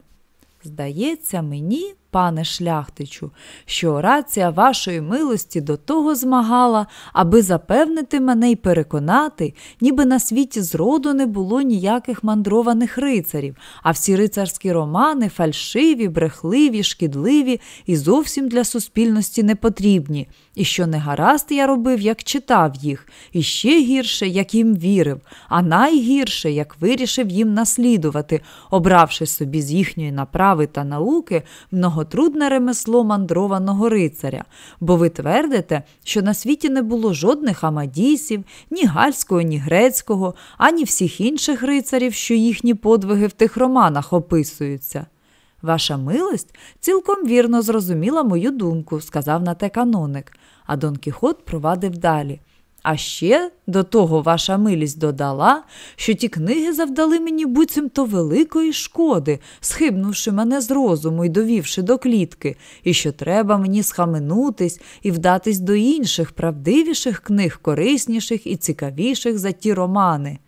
Здається мені, пане шляхтичу, що рація вашої милості до того змагала, аби запевнити мене й переконати, ніби на світі зроду не було ніяких мандрованих рицарів, а всі рицарські романи фальшиві, брехливі, шкідливі і зовсім для суспільності не потрібні. І що не гаразд я робив, як читав їх, і ще гірше, як їм вірив, а найгірше, як вирішив їм наслідувати, обравши собі з їхньої направи та науки многотрудне ремесло мандрованого рицаря, бо ви твердите, що на світі не було жодних амадісів, ні гальського, ні грецького, ані всіх інших рицарів, що їхні подвиги в тих романах описуються. Ваша милость цілком вірно зрозуміла мою думку, сказав на те каноник, а Дон Кіхот провадив далі. А ще до того ваша милість додала, що ті книги завдали мені буцімто великої шкоди, схибнувши мене з розуму і довівши до клітки, і що треба мені схаменутись і вдатись до інших, правдивіших книг, корисніших і цікавіших за ті романи.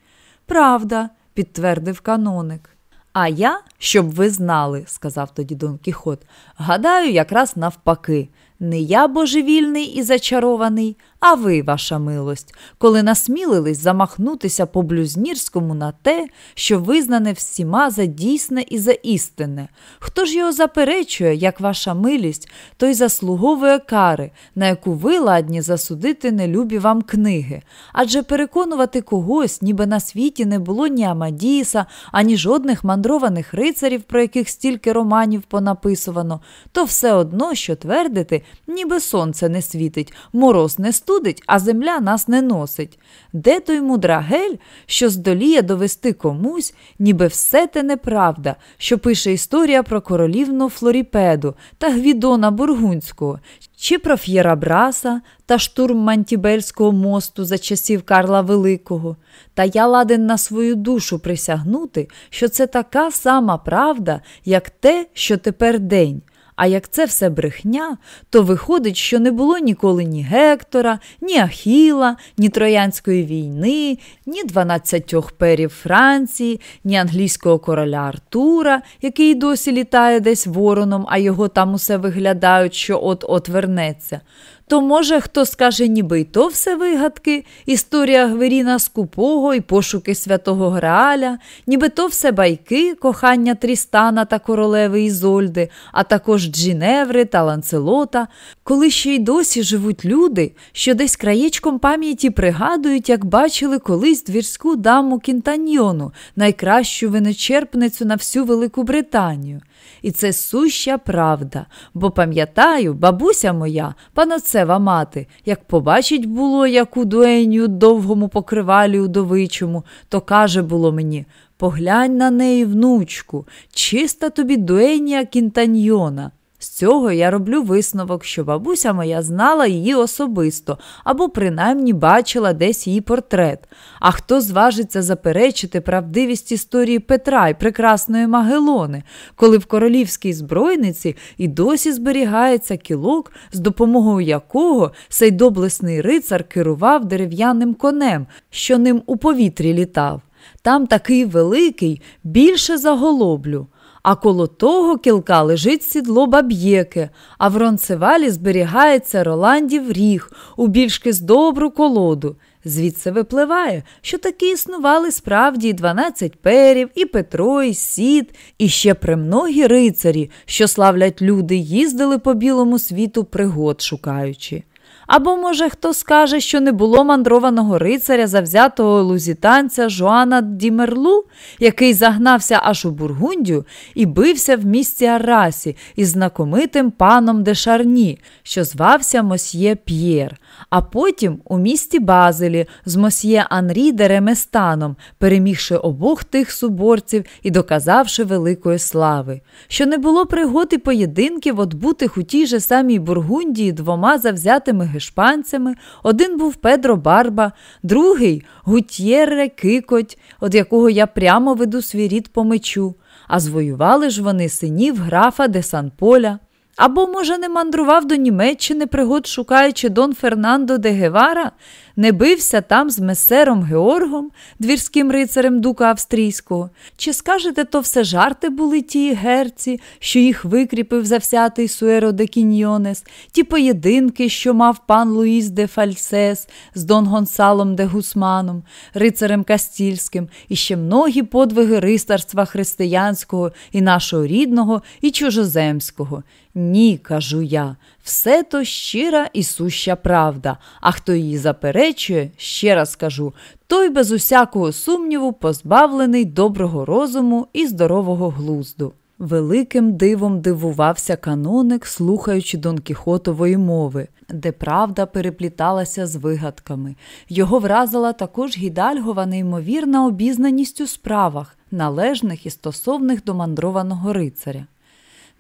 Правда, підтвердив каноник. А я, щоб ви знали, сказав тоді Дон Кіхот, гадаю, якраз навпаки. Не я божевільний і зачарований, а ви, ваша милость, коли насмілились замахнутися по блюзнірському на те, що визнане всіма за дійсне і за істинне. Хто ж його заперечує, як ваша милість, той заслуговує кари, на яку ви ладні засудити нелюбі вам книги. Адже переконувати когось, ніби на світі не було ні Амадіса, ані жодних мандрованих рицарів, про яких стільки романів понаписувано, то все одно, що твердити, ніби сонце не світить, мороз не студить, а земля нас не носить. Де той мудрагель, що здоліє довести комусь, ніби все те неправда, що пише історія про королівну Флоріпеду та Гвідона Бургунського, чи про Ф'єрабраса та штурм Мантібельського мосту за часів Карла Великого. Та я ладен на свою душу присягнути, що це така сама правда, як те, що тепер день. А як це все брехня, то виходить, що не було ніколи ні Гектора, ні Ахіла, ні Троянської війни, ні дванадцятьох перів Франції, ні англійського короля Артура, який досі літає десь вороном, а його там усе виглядають, що от-от вернеться. То, може, хто скаже, ніби й то все вигадки, історія Гверіна Скупого і пошуки святого Грааля, ніби то все байки, кохання Трістана та королеви Ізольди, а також Джіневри та Ланцелота, коли ще й досі живуть люди, що десь краєчком пам'яті пригадують, як бачили колись двірську даму Кінтаньйону, найкращу виночерпницю на всю Велику Британію. І це суща правда, бо пам'ятаю, бабуся моя, паноцева мати, як побачить було яку дуеню довгому покривалі удовичому, то каже було мені Поглянь на неї, внучку, чиста тобі дуенія кінтаньйона. З цього я роблю висновок, що бабуся моя знала її особисто або принаймні бачила десь її портрет. А хто зважиться заперечити правдивість історії Петра і прекрасної Магелони, коли в королівській збройниці і досі зберігається кілок, з допомогою якого цей доблесний рицар керував дерев'яним конем, що ним у повітрі літав. Там такий великий, більше за голоблю а коло того кілка лежить сідло баб'єки, а в ронцевалі зберігається Роландів ріг у більшки з добру колоду. Звідси випливає, що таки існували справді і 12 перів, і Петро, і Сід, і ще премногі рицарі, що славлять люди, їздили по білому світу пригод шукаючи. Або, може, хто скаже, що не було мандрованого рицаря завзятого лузітанця Жоана Дімерлу, який загнався аж у Бургундію і бився в місті Арасі із знакомитим паном де Шарні, що звався Мосьє П'єр, а потім у місті Базелі з Мосьє Анрі де Реместаном, перемігши обох тих суборців і доказавши великої слави, що не було пригод і поєдинків отбутих у тій же самій Бургундії двома завзятими гешпанцями, один був Педро Барба, другий Гутьєре Кикоть, від якого я прямо веду свій рід по мечу, а звоювали ж вони синів графа де Сан-Поля. Або, може, не мандрував до Німеччини, пригод шукаючи Дон Фернандо де Гевара, не бився там з месером Георгом, двірським рицарем дука австрійського? Чи скажете, то все жарти були ті герці, що їх викріпив завсятий Суеро де Кіньйонес, ті поєдинки, що мав пан Луїс де Фальсес з Дон Гонсалом де Гусманом, рицарем Кастільським, і ще многі подвиги рицарства християнського і нашого рідного, і чужоземського? Ні, кажу я, все то щира і суща правда, а хто її заперечує, ще раз кажу, той без усякого сумніву позбавлений доброго розуму і здорового глузду. Великим дивом дивувався каноник, слухаючи Дон Кіхотової мови, де правда перепліталася з вигадками. Його вразила також гідальгова неймовірна обізнаність у справах, належних і стосовних до мандрованого рицаря.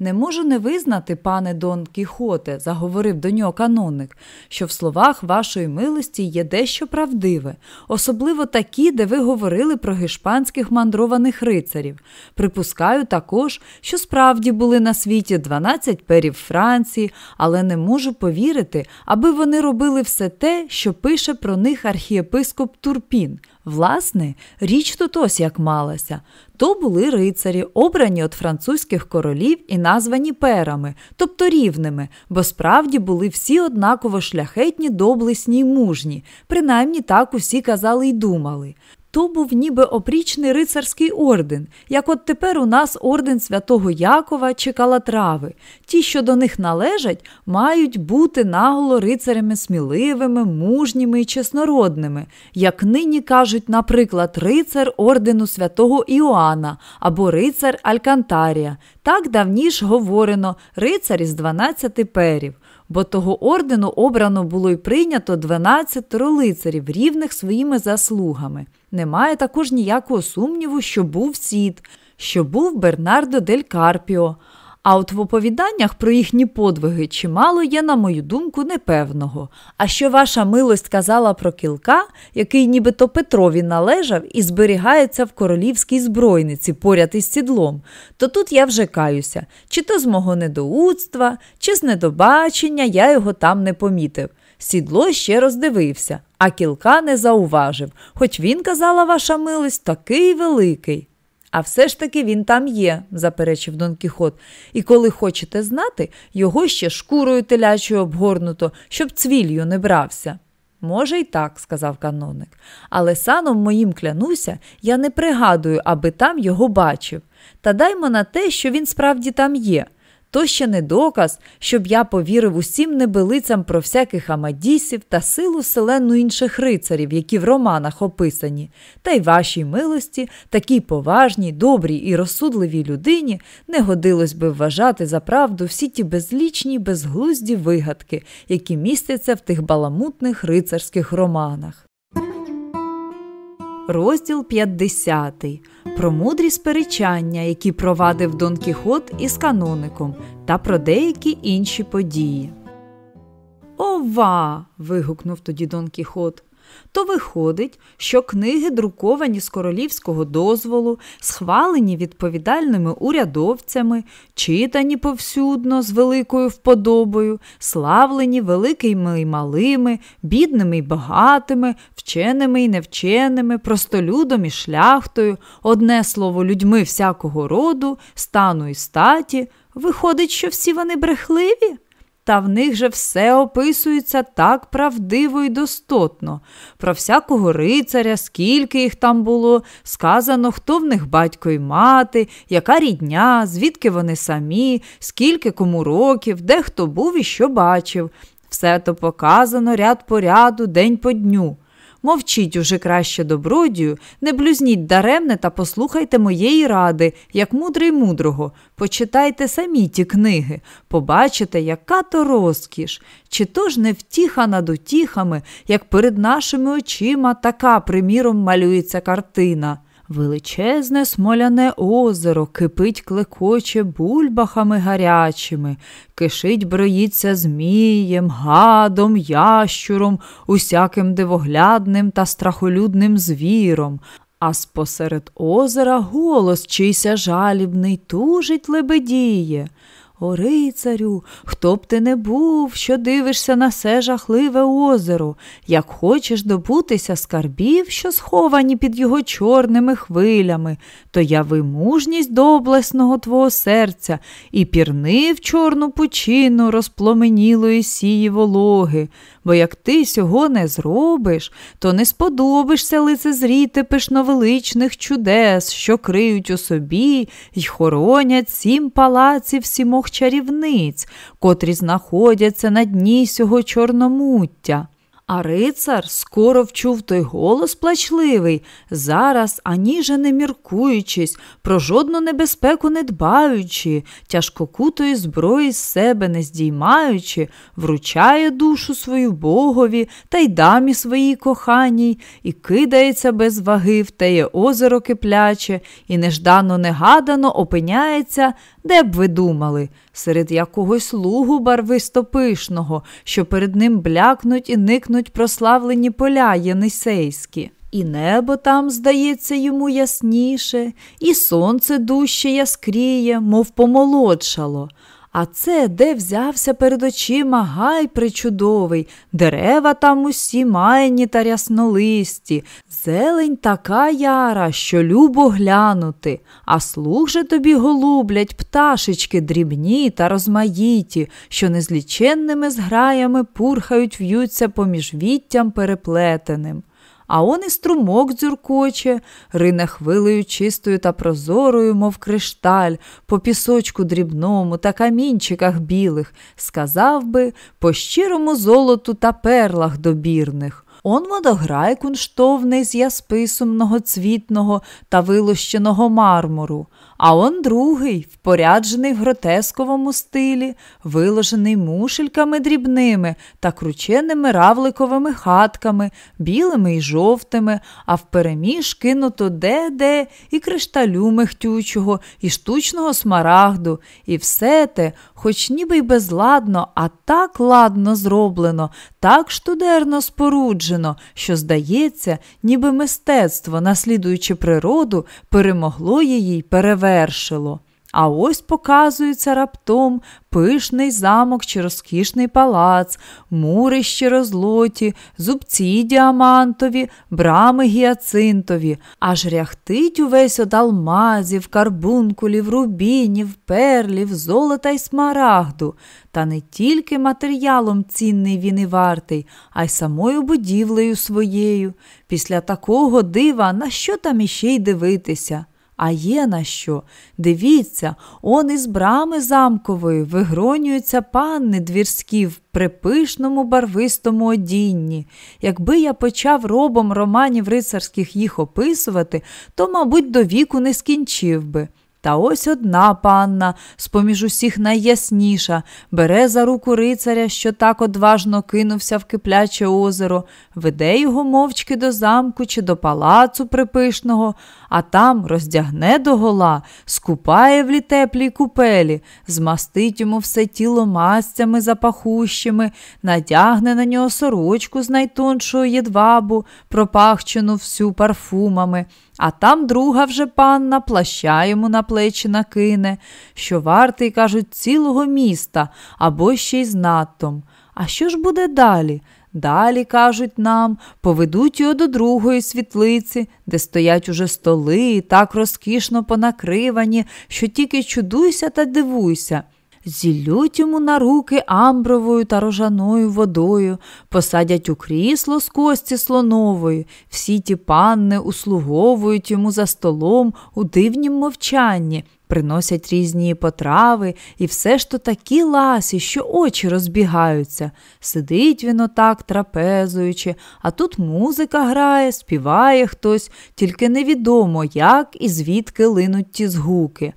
Не можу не визнати, пане Дон Кіхоте, заговорив до нього каноник, що в словах вашої милості є дещо правдиве, особливо такі, де ви говорили про гешпанських мандрованих рицарів. Припускаю також, що справді були на світі 12 перів Франції, але не можу повірити, аби вони робили все те, що пише про них архієпископ Турпін. Власне, річ тут ось як малася. То були рицарі, обрані від французьких королів і названі перами, тобто рівними, бо справді були всі однаково шляхетні, доблесні й мужні, принаймні так усі казали й думали. То був ніби опрічний рицарський орден, як от тепер у нас орден святого Якова чи Калатрави. Ті, що до них належать, мають бути наголо рицарями сміливими, мужніми і чеснородними, як нині кажуть, наприклад, рицар ордену святого Іоанна або рицар Алькантарія. Так давніш говорено рицар із 12 перів бо того ордену обрано було й прийнято 12 лицарів, рівних своїми заслугами. Немає також ніякого сумніву, що був Сід, що був Бернардо дель Карпіо. А от в оповіданнях про їхні подвиги чимало є, на мою думку, непевного. А що ваша милость казала про кілка, який нібито Петрові належав і зберігається в королівській збройниці поряд із сідлом, то тут я вже каюся, чи то з мого недоудства, чи з недобачення я його там не помітив. Сідло ще роздивився, а кілка не зауважив, хоч він, казала ваша милость, такий великий. А все ж таки він там є, заперечив Дон Кіхот, і коли хочете знати, його ще шкурою телячою обгорнуто, щоб цвілью не брався. Може, й так, сказав каноник, але саном моїм клянуся, я не пригадую, аби там його бачив. Та даймо на те, що він справді там є. То ще не доказ, щоб я повірив усім небелицям про всяких амадісів та силу селену інших рицарів, які в романах описані, та й вашій милості, такій поважній, добрій і розсудливій людині не годилось би вважати за правду всі ті безлічні, безглузді вигадки, які містяться в тих баламутних рицарських романах. Розділ 50. Про мудрі сперечання, які провадив Дон Кіхот із каноником, та про деякі інші події. Ова. вигукнув тоді Дон Кіхот то виходить, що книги, друковані з королівського дозволу, схвалені відповідальними урядовцями, читані повсюдно з великою вподобою, славлені великими й малими, бідними й багатими, вченими й невченими, простолюдом і шляхтою, одне слово, людьми всякого роду, стану і статі. Виходить, що всі вони брехливі? Та в них же все описується так правдиво і достотно. Про всякого рицаря, скільки їх там було, сказано, хто в них батько і мати, яка рідня, звідки вони самі, скільки кому років, де хто був і що бачив. Все то показано ряд по ряду, день по дню. Мовчіть уже краще добродію, не блюзніть даремне та послухайте моєї ради, як мудрий мудрого. Почитайте самі ті книги, побачите, яка то розкіш, чи то ж не втіха над утіхами, як перед нашими очима така, приміром, малюється картина. Величезне смоляне озеро кипить клекоче бульбахами гарячими, кишить броїться змієм, гадом, ящуром, усяким дивоглядним та страхолюдним звіром. А спосеред озера голос чийся жалібний тужить лебедіє. О, рицарю, хто б ти не був, що дивишся на се жахливе озеро, як хочеш добутися скарбів, що сховані під його чорними хвилями, то я мужність доблесного твого серця і пірни в чорну пучину розпломенілої сії вологи, бо як ти сього не зробиш, то не сподобишся лицезріти пишновеличних чудес, що криють у собі й хоронять сім палаців сімох чарівниць, котрі знаходяться на дні сього чорномуття. А рицар скоро вчув той голос плачливий, зараз, аніже не міркуючись, про жодну небезпеку не дбаючи, тяжкокутої зброї з себе не здіймаючи, вручає душу свою богові та й дамі своїй коханій, і кидається без ваги в теє озеро кипляче, і неждано негадано опиняється, де б ви думали, серед якогось лугу барвисто-пишного, що перед ним блякнуть і никнуть прославлені поля єнисейські. І небо там, здається, йому ясніше, і сонце дужче яскріє, мов помолодшало. А це де взявся перед очима гай причудовий, дерева там усі майні та ряснолисті, зелень така яра, що любо глянути, а слух тобі голублять пташечки дрібні та розмаїті, що незліченними зграями пурхають в'ються поміж віттям переплетеним а он і струмок дзюркоче, рине хвилею чистою та прозорою, мов кришталь, по пісочку дрібному та камінчиках білих, сказав би, по щирому золоту та перлах добірних. Он водограй кунштовний з яспису многоцвітного та вилощеного мармуру, а он другий, впоряджений в гротесковому стилі, виложений мушельками дрібними та крученими равликовими хатками, білими й жовтими, а впереміж кинуто де-де і кришталю мехтючого, і штучного смарагду, і все те, хоч ніби й безладно, а так ладно зроблено, так штудерно споруджено, що, здається, ніби мистецтво, наслідуючи природу, перемогло її й перевершило. А ось показується раптом пишний замок чи розкішний палац, мури щирозлоті, зубці діамантові, брами гіацинтові, аж ряхтить увесь од алмазів, карбункулів, рубінів, перлів, золота й смарагду. Та не тільки матеріалом цінний він і вартий, а й самою будівлею своєю. Після такого дива на що там іще й дивитися? А є на що? Дивіться, он із брами замкової вигронюються панни двірські в припишному барвистому одінні. Якби я почав робом романів рицарських їх описувати, то, мабуть, до віку не скінчив би. Та ось одна панна, з поміж усіх найясніша, бере за руку рицаря, що так одважно кинувся в кипляче озеро, веде його мовчки до замку чи до палацу припишного, а там роздягне догола, скупає в літеплій купелі, змастить йому все тіло мастями запахущими, надягне на нього сорочку з найтоншого єдвабу, пропахчену всю парфумами. А там друга вже панна плаща йому на плечі накине, що вартий, кажуть, цілого міста або ще й з надтом. А що ж буде далі? Далі, кажуть нам, поведуть його до другої світлиці, де стоять уже столи, так розкішно понакривані, що тільки чудуйся та дивуйся. Зілють йому на руки амбровою та рожаною водою, посадять у крісло з кості слонової, всі ті панни услуговують йому за столом у дивнім мовчанні, приносять різні потрави і все ж то такі ласі, що очі розбігаються. Сидить він отак, трапезуючи, а тут музика грає, співає хтось, тільки невідомо, як і звідки линуть ті згуки.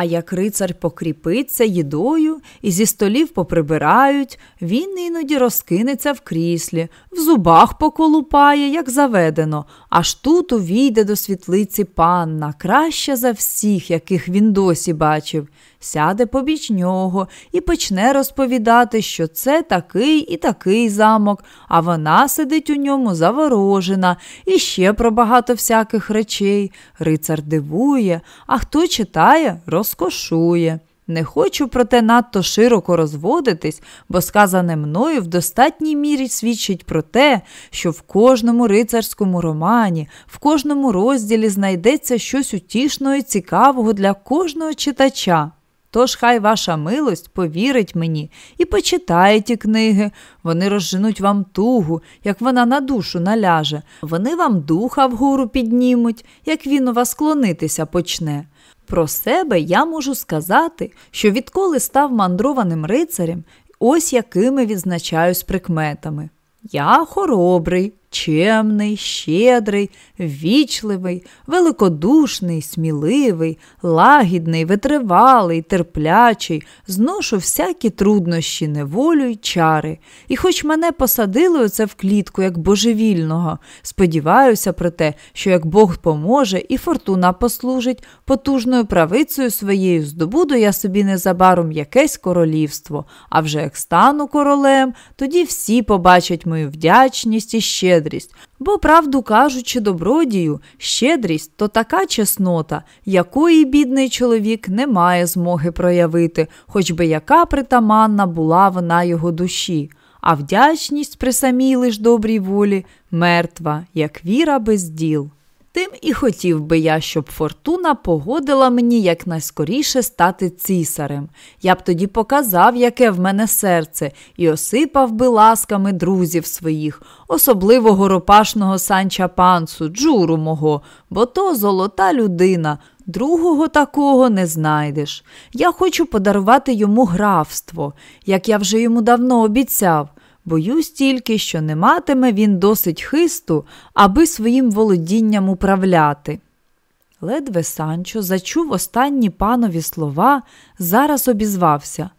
А як рицар покріпиться їдою і зі столів поприбирають, він іноді розкинеться в кріслі, в зубах поколупає, як заведено, аж тут увійде до світлиці панна, краща за всіх, яких він досі бачив сяде побіч нього і почне розповідати, що це такий і такий замок, а вона сидить у ньому заворожена і ще про багато всяких речей. Рицар дивує, а хто читає, розкошує. Не хочу, проте надто широко розводитись, бо сказане мною в достатній мірі свідчить про те, що в кожному рицарському романі, в кожному розділі знайдеться щось утішного і цікавого для кожного читача. Тож хай ваша милость повірить мені і почитає ті книги. Вони розженуть вам тугу, як вона на душу наляже. Вони вам духа вгору піднімуть, як він у вас клонитися почне. Про себе я можу сказати, що відколи став мандрованим рицарем, ось якими відзначаюсь прикметами. Я хоробрий, чемний, щедрий, ввічливий, великодушний, сміливий, лагідний, витривалий, терплячий, зношу всякі труднощі, неволю й чари. І хоч мене посадили оце в клітку, як божевільного, сподіваюся про те, що як Бог поможе і фортуна послужить, потужною правицею своєю здобуду я собі незабаром якесь королівство, а вже як стану королем, тоді всі побачать мою вдячність і ще щедрість, бо, правду кажучи, добродію, щедрість то така чеснота, якої бідний чоловік не має змоги проявити, хоч би яка притаманна була вона його душі, а вдячність при самій лиш добрій волі мертва, як віра без діл. Тим і хотів би я, щоб фортуна погодила мені якнайскоріше стати цісарем. Я б тоді показав, яке в мене серце, і осипав би ласками друзів своїх, особливо горопашного санча пансу, джуру мого, бо то золота людина. Другого такого не знайдеш. Я хочу подарувати йому графство, як я вже йому давно обіцяв. Боюсь тільки, що не матиме він досить хисту, аби своїм володінням управляти. Ледве Санчо зачув останні панові слова, зараз обізвався.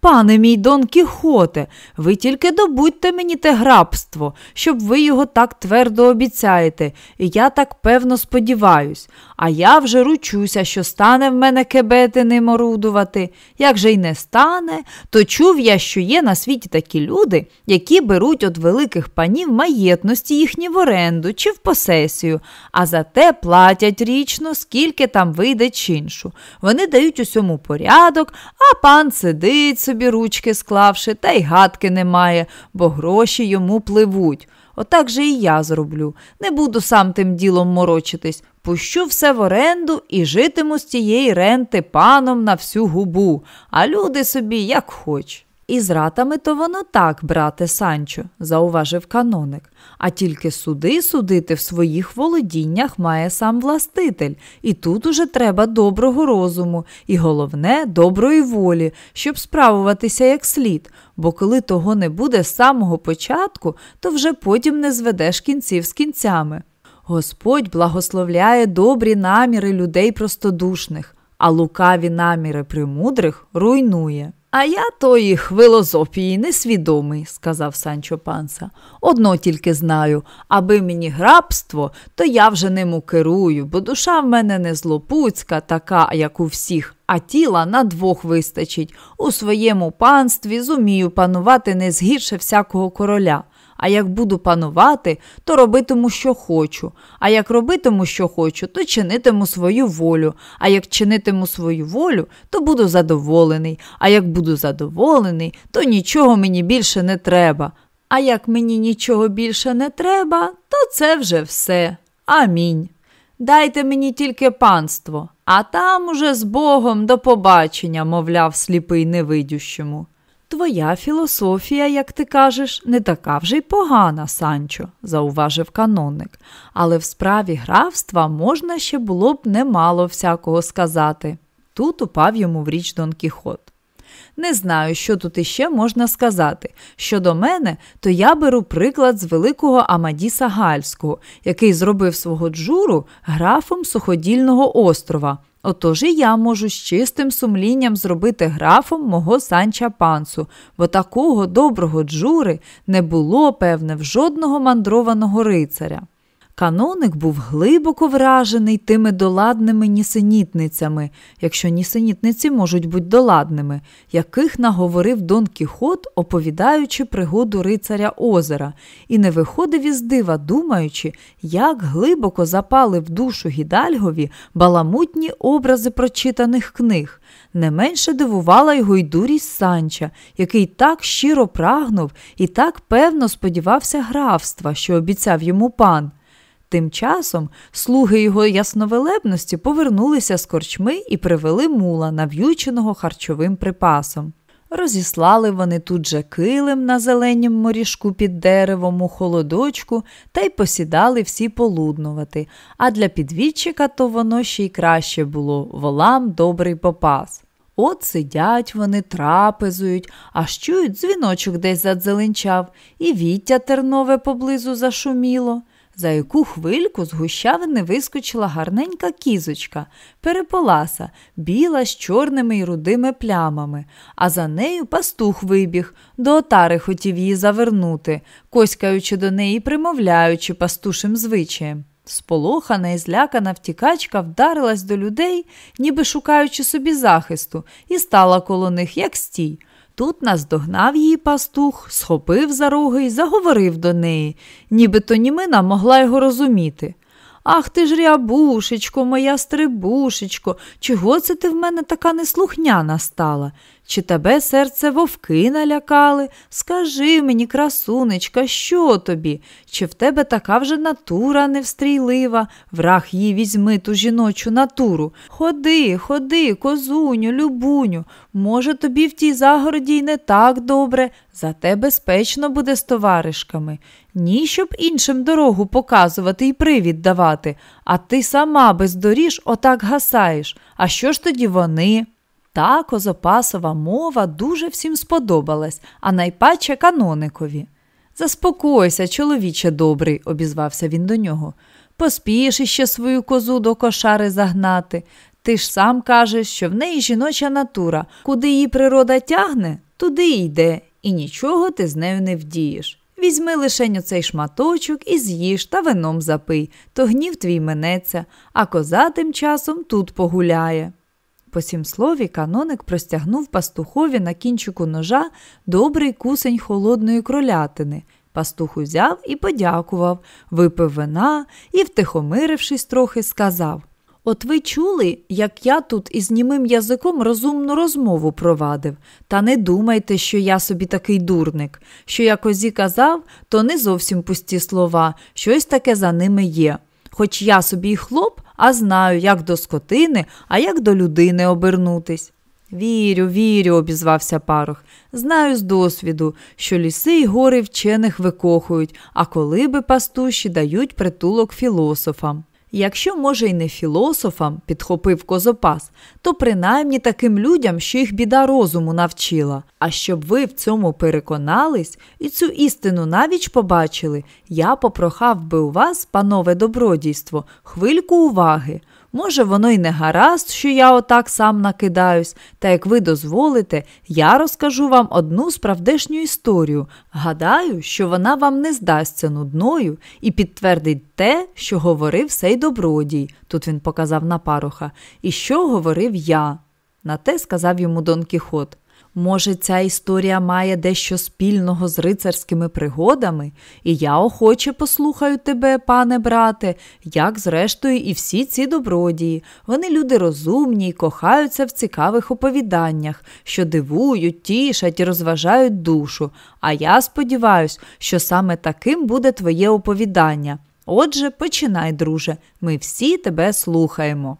Пане мій Дон Кіхоте, ви тільки добудьте мені те грабство, щоб ви його так твердо обіцяєте, і я так певно сподіваюсь, а я вже ручуся, що стане в мене кебети ним орудувати. Як же й не стане, то чув я, що є на світі такі люди, які беруть від великих панів маєтності їхні в оренду чи в посесію, а зате платять річно, скільки там вийде чиншу. Вони дають усьому порядок, а пан сидить собі ручки склавши, та й гадки немає, бо гроші йому пливуть. Отак же і я зроблю. Не буду сам тим ділом морочитись. Пущу все в оренду і житиму з тієї ренти паном на всю губу, а люди собі як хоч. І з ратами то воно так, брате Санчо, зауважив каноник. А тільки суди судити в своїх володіннях має сам властитель, і тут уже треба доброго розуму, і головне доброї волі, щоб справуватися як слід, бо коли того не буде з самого початку, то вже потім не зведеш кінців з кінцями. Господь благословляє добрі наміри людей простодушних. а лукаві наміри примудрих руйнує. А я тої хвилозофії несвідомий, сказав Санчо Панса. Одно тільки знаю, аби мені грабство, то я вже ним керую, бо душа в мене не злопуцька, така, як у всіх, а тіла на двох вистачить. У своєму панстві зумію панувати не згірше всякого короля. А як буду панувати, то робитиму, що хочу. А як робитиму, що хочу, то чинитиму свою волю. А як чинитиму свою волю, то буду задоволений. А як буду задоволений, то нічого мені більше не треба. А як мені нічого більше не треба, то це вже все. Амінь. Дайте мені тільки панство, а там уже з Богом до побачення, мовляв сліпий невидющому. Твоя філософія, як ти кажеш, не така вже й погана, Санчо, зауважив канонник, але в справі графства можна ще було б немало всякого сказати. Тут упав йому в річ Дон Кіхот. Не знаю, що тут іще можна сказати. Щодо мене, то я беру приклад з великого Амадіса Гальського, який зробив свого джуру графом суходільного острова. Отож і я можу з чистим сумлінням зробити графом мого санча пансу, бо такого доброго джури не було, певне, в жодного мандрованого рицаря. Каноник був глибоко вражений тими доладними нісенітницями, якщо нісенітниці можуть бути доладними, яких наговорив Дон Кіхот, оповідаючи пригоду рицаря озера, і не виходив із дива, думаючи, як глибоко запали в душу Гідальгові баламутні образи прочитаних книг. Не менше дивувала його й дурість Санча, який так щиро прагнув і так певно сподівався графства, що обіцяв йому пан. Тим часом слуги його ясновелебності повернулися з корчми і привели мула, нав'юченого харчовим припасом. Розіслали вони тут же килим на зеленім моріжку під деревом у холодочку та й посідали всі полуднувати, а для підвідчика то воно ще й краще було волам добрий попас. От сидять вони, трапезують, аж чують, дзвіночок десь задзеленчав, і віття тернове поблизу зашуміло. За яку хвильку з гущавини вискочила гарненька кізочка, переполаса, біла з чорними й рудими плямами, а за нею пастух вибіг, до отари хотів її завернути, коськаючи до неї, примовляючи пастушим звичаєм. Сполохана і злякана втікачка вдарилась до людей, ніби шукаючи собі захисту, і стала коло них, як стій. Тут наздогнав її пастух, схопив за роги і заговорив до неї, нібито німина могла його розуміти. Ах ти ж рябушечко, моя стрибушечко, чого це ти в мене така неслухняна стала? Чи тебе серце вовки налякали? Скажи мені, красунечка, що тобі? Чи в тебе така вже натура невстрійлива? Враг їй візьми ту жіночу натуру. Ходи, ходи, козуню, любуню. Може, тобі в тій загороді й не так добре, зате безпечно буде з товаришками. Ні, щоб іншим дорогу показувати і привід давати, а ти сама без отак гасаєш. А що ж тоді вони? Та козопасова мова дуже всім сподобалась, а найпаче каноникові. Заспокойся, чоловіче добрий, обізвався він до нього. Поспіш іще свою козу до кошари загнати. Ти ж сам кажеш, що в неї жіноча натура, куди її природа тягне, туди й йде, і нічого ти з нею не вдієш. Візьми лишень оцей шматочок і з'їж та вином запий, то гнів твій минеться, а коза тим часом тут погуляє. По сім слові, каноник простягнув пастухові на кінчику ножа добрий кусень холодної кролятини. Пастух узяв і подякував, випив вина і, втихомирившись трохи, сказав От ви чули, як я тут із німим язиком розумну розмову провадив, та не думайте, що я собі такий дурник. Що я козі казав, то не зовсім пусті слова, щось таке за ними є. Хоч я собі й хлоп, а знаю, як до скотини, а як до людини обернутись. Вірю, вірю, обізвався парох. Знаю з досвіду, що ліси й гори вчених викохують, а коли би пастуші дають притулок філософам. Якщо, може, й не філософам, підхопив козопас, то принаймні таким людям, що їх біда розуму навчила. А щоб ви в цьому переконались і цю істину навіч побачили, я попрохав би у вас, панове добродійство, хвильку уваги. Може, воно й не гаразд, що я отак сам накидаюсь, та як ви дозволите, я розкажу вам одну справдешню історію. Гадаю, що вона вам не здасться нудною і підтвердить те, що говорив сей добродій, тут він показав на паруха, і що говорив я. На те сказав йому Дон Кіхот. Може, ця історія має дещо спільного з рицарськими пригодами, і я охоче послухаю тебе, пане брате, як, зрештою, і всі ці добродії. Вони люди розумні і кохаються в цікавих оповіданнях, що дивують, тішать і розважають душу. А я сподіваюся, що саме таким буде твоє оповідання. Отже, починай, друже, ми всі тебе слухаємо.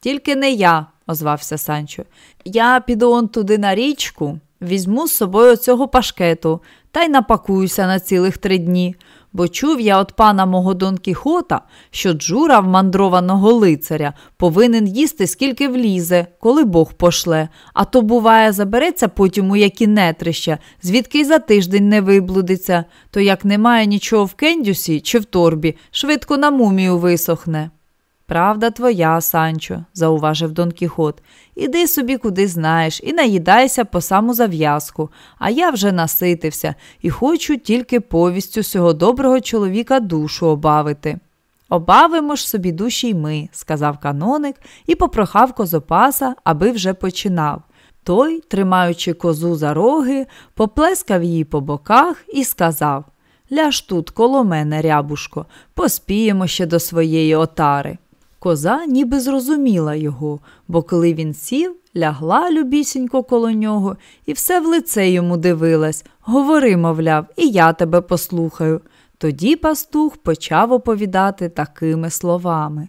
Тільки не я, озвався Санчо. Я піду он туди на річку, візьму з собою цього пашкету та й напакуюся на цілих три дні. Бо чув я от пана мого Дон Кіхота, що джура в мандрованого лицаря повинен їсти скільки влізе, коли Бог пошле, а то, буває, забереться потім у які нетрища, звідки й за тиждень не виблудиться, то як немає нічого в кендюсі чи в торбі, швидко на мумію висохне. Правда твоя, Санчо, зауважив Дон Кіхот. Іди собі куди знаєш, і наїдайся по саму зав'язку, а я вже наситився і хочу тільки повістю цього доброго чоловіка душу обавити. Обавимо ж собі душі й ми, сказав каноник і попрохав козопаса, аби вже починав. Той, тримаючи козу за роги, поплескав її по боках і сказав Ляж тут, коло мене, рябушко, поспіємо ще до своєї отари. Коза ніби зрозуміла його, бо коли він сів, лягла любісінько коло нього і все в лице йому дивилась. Говори, мовляв, і я тебе послухаю. Тоді пастух почав оповідати такими словами.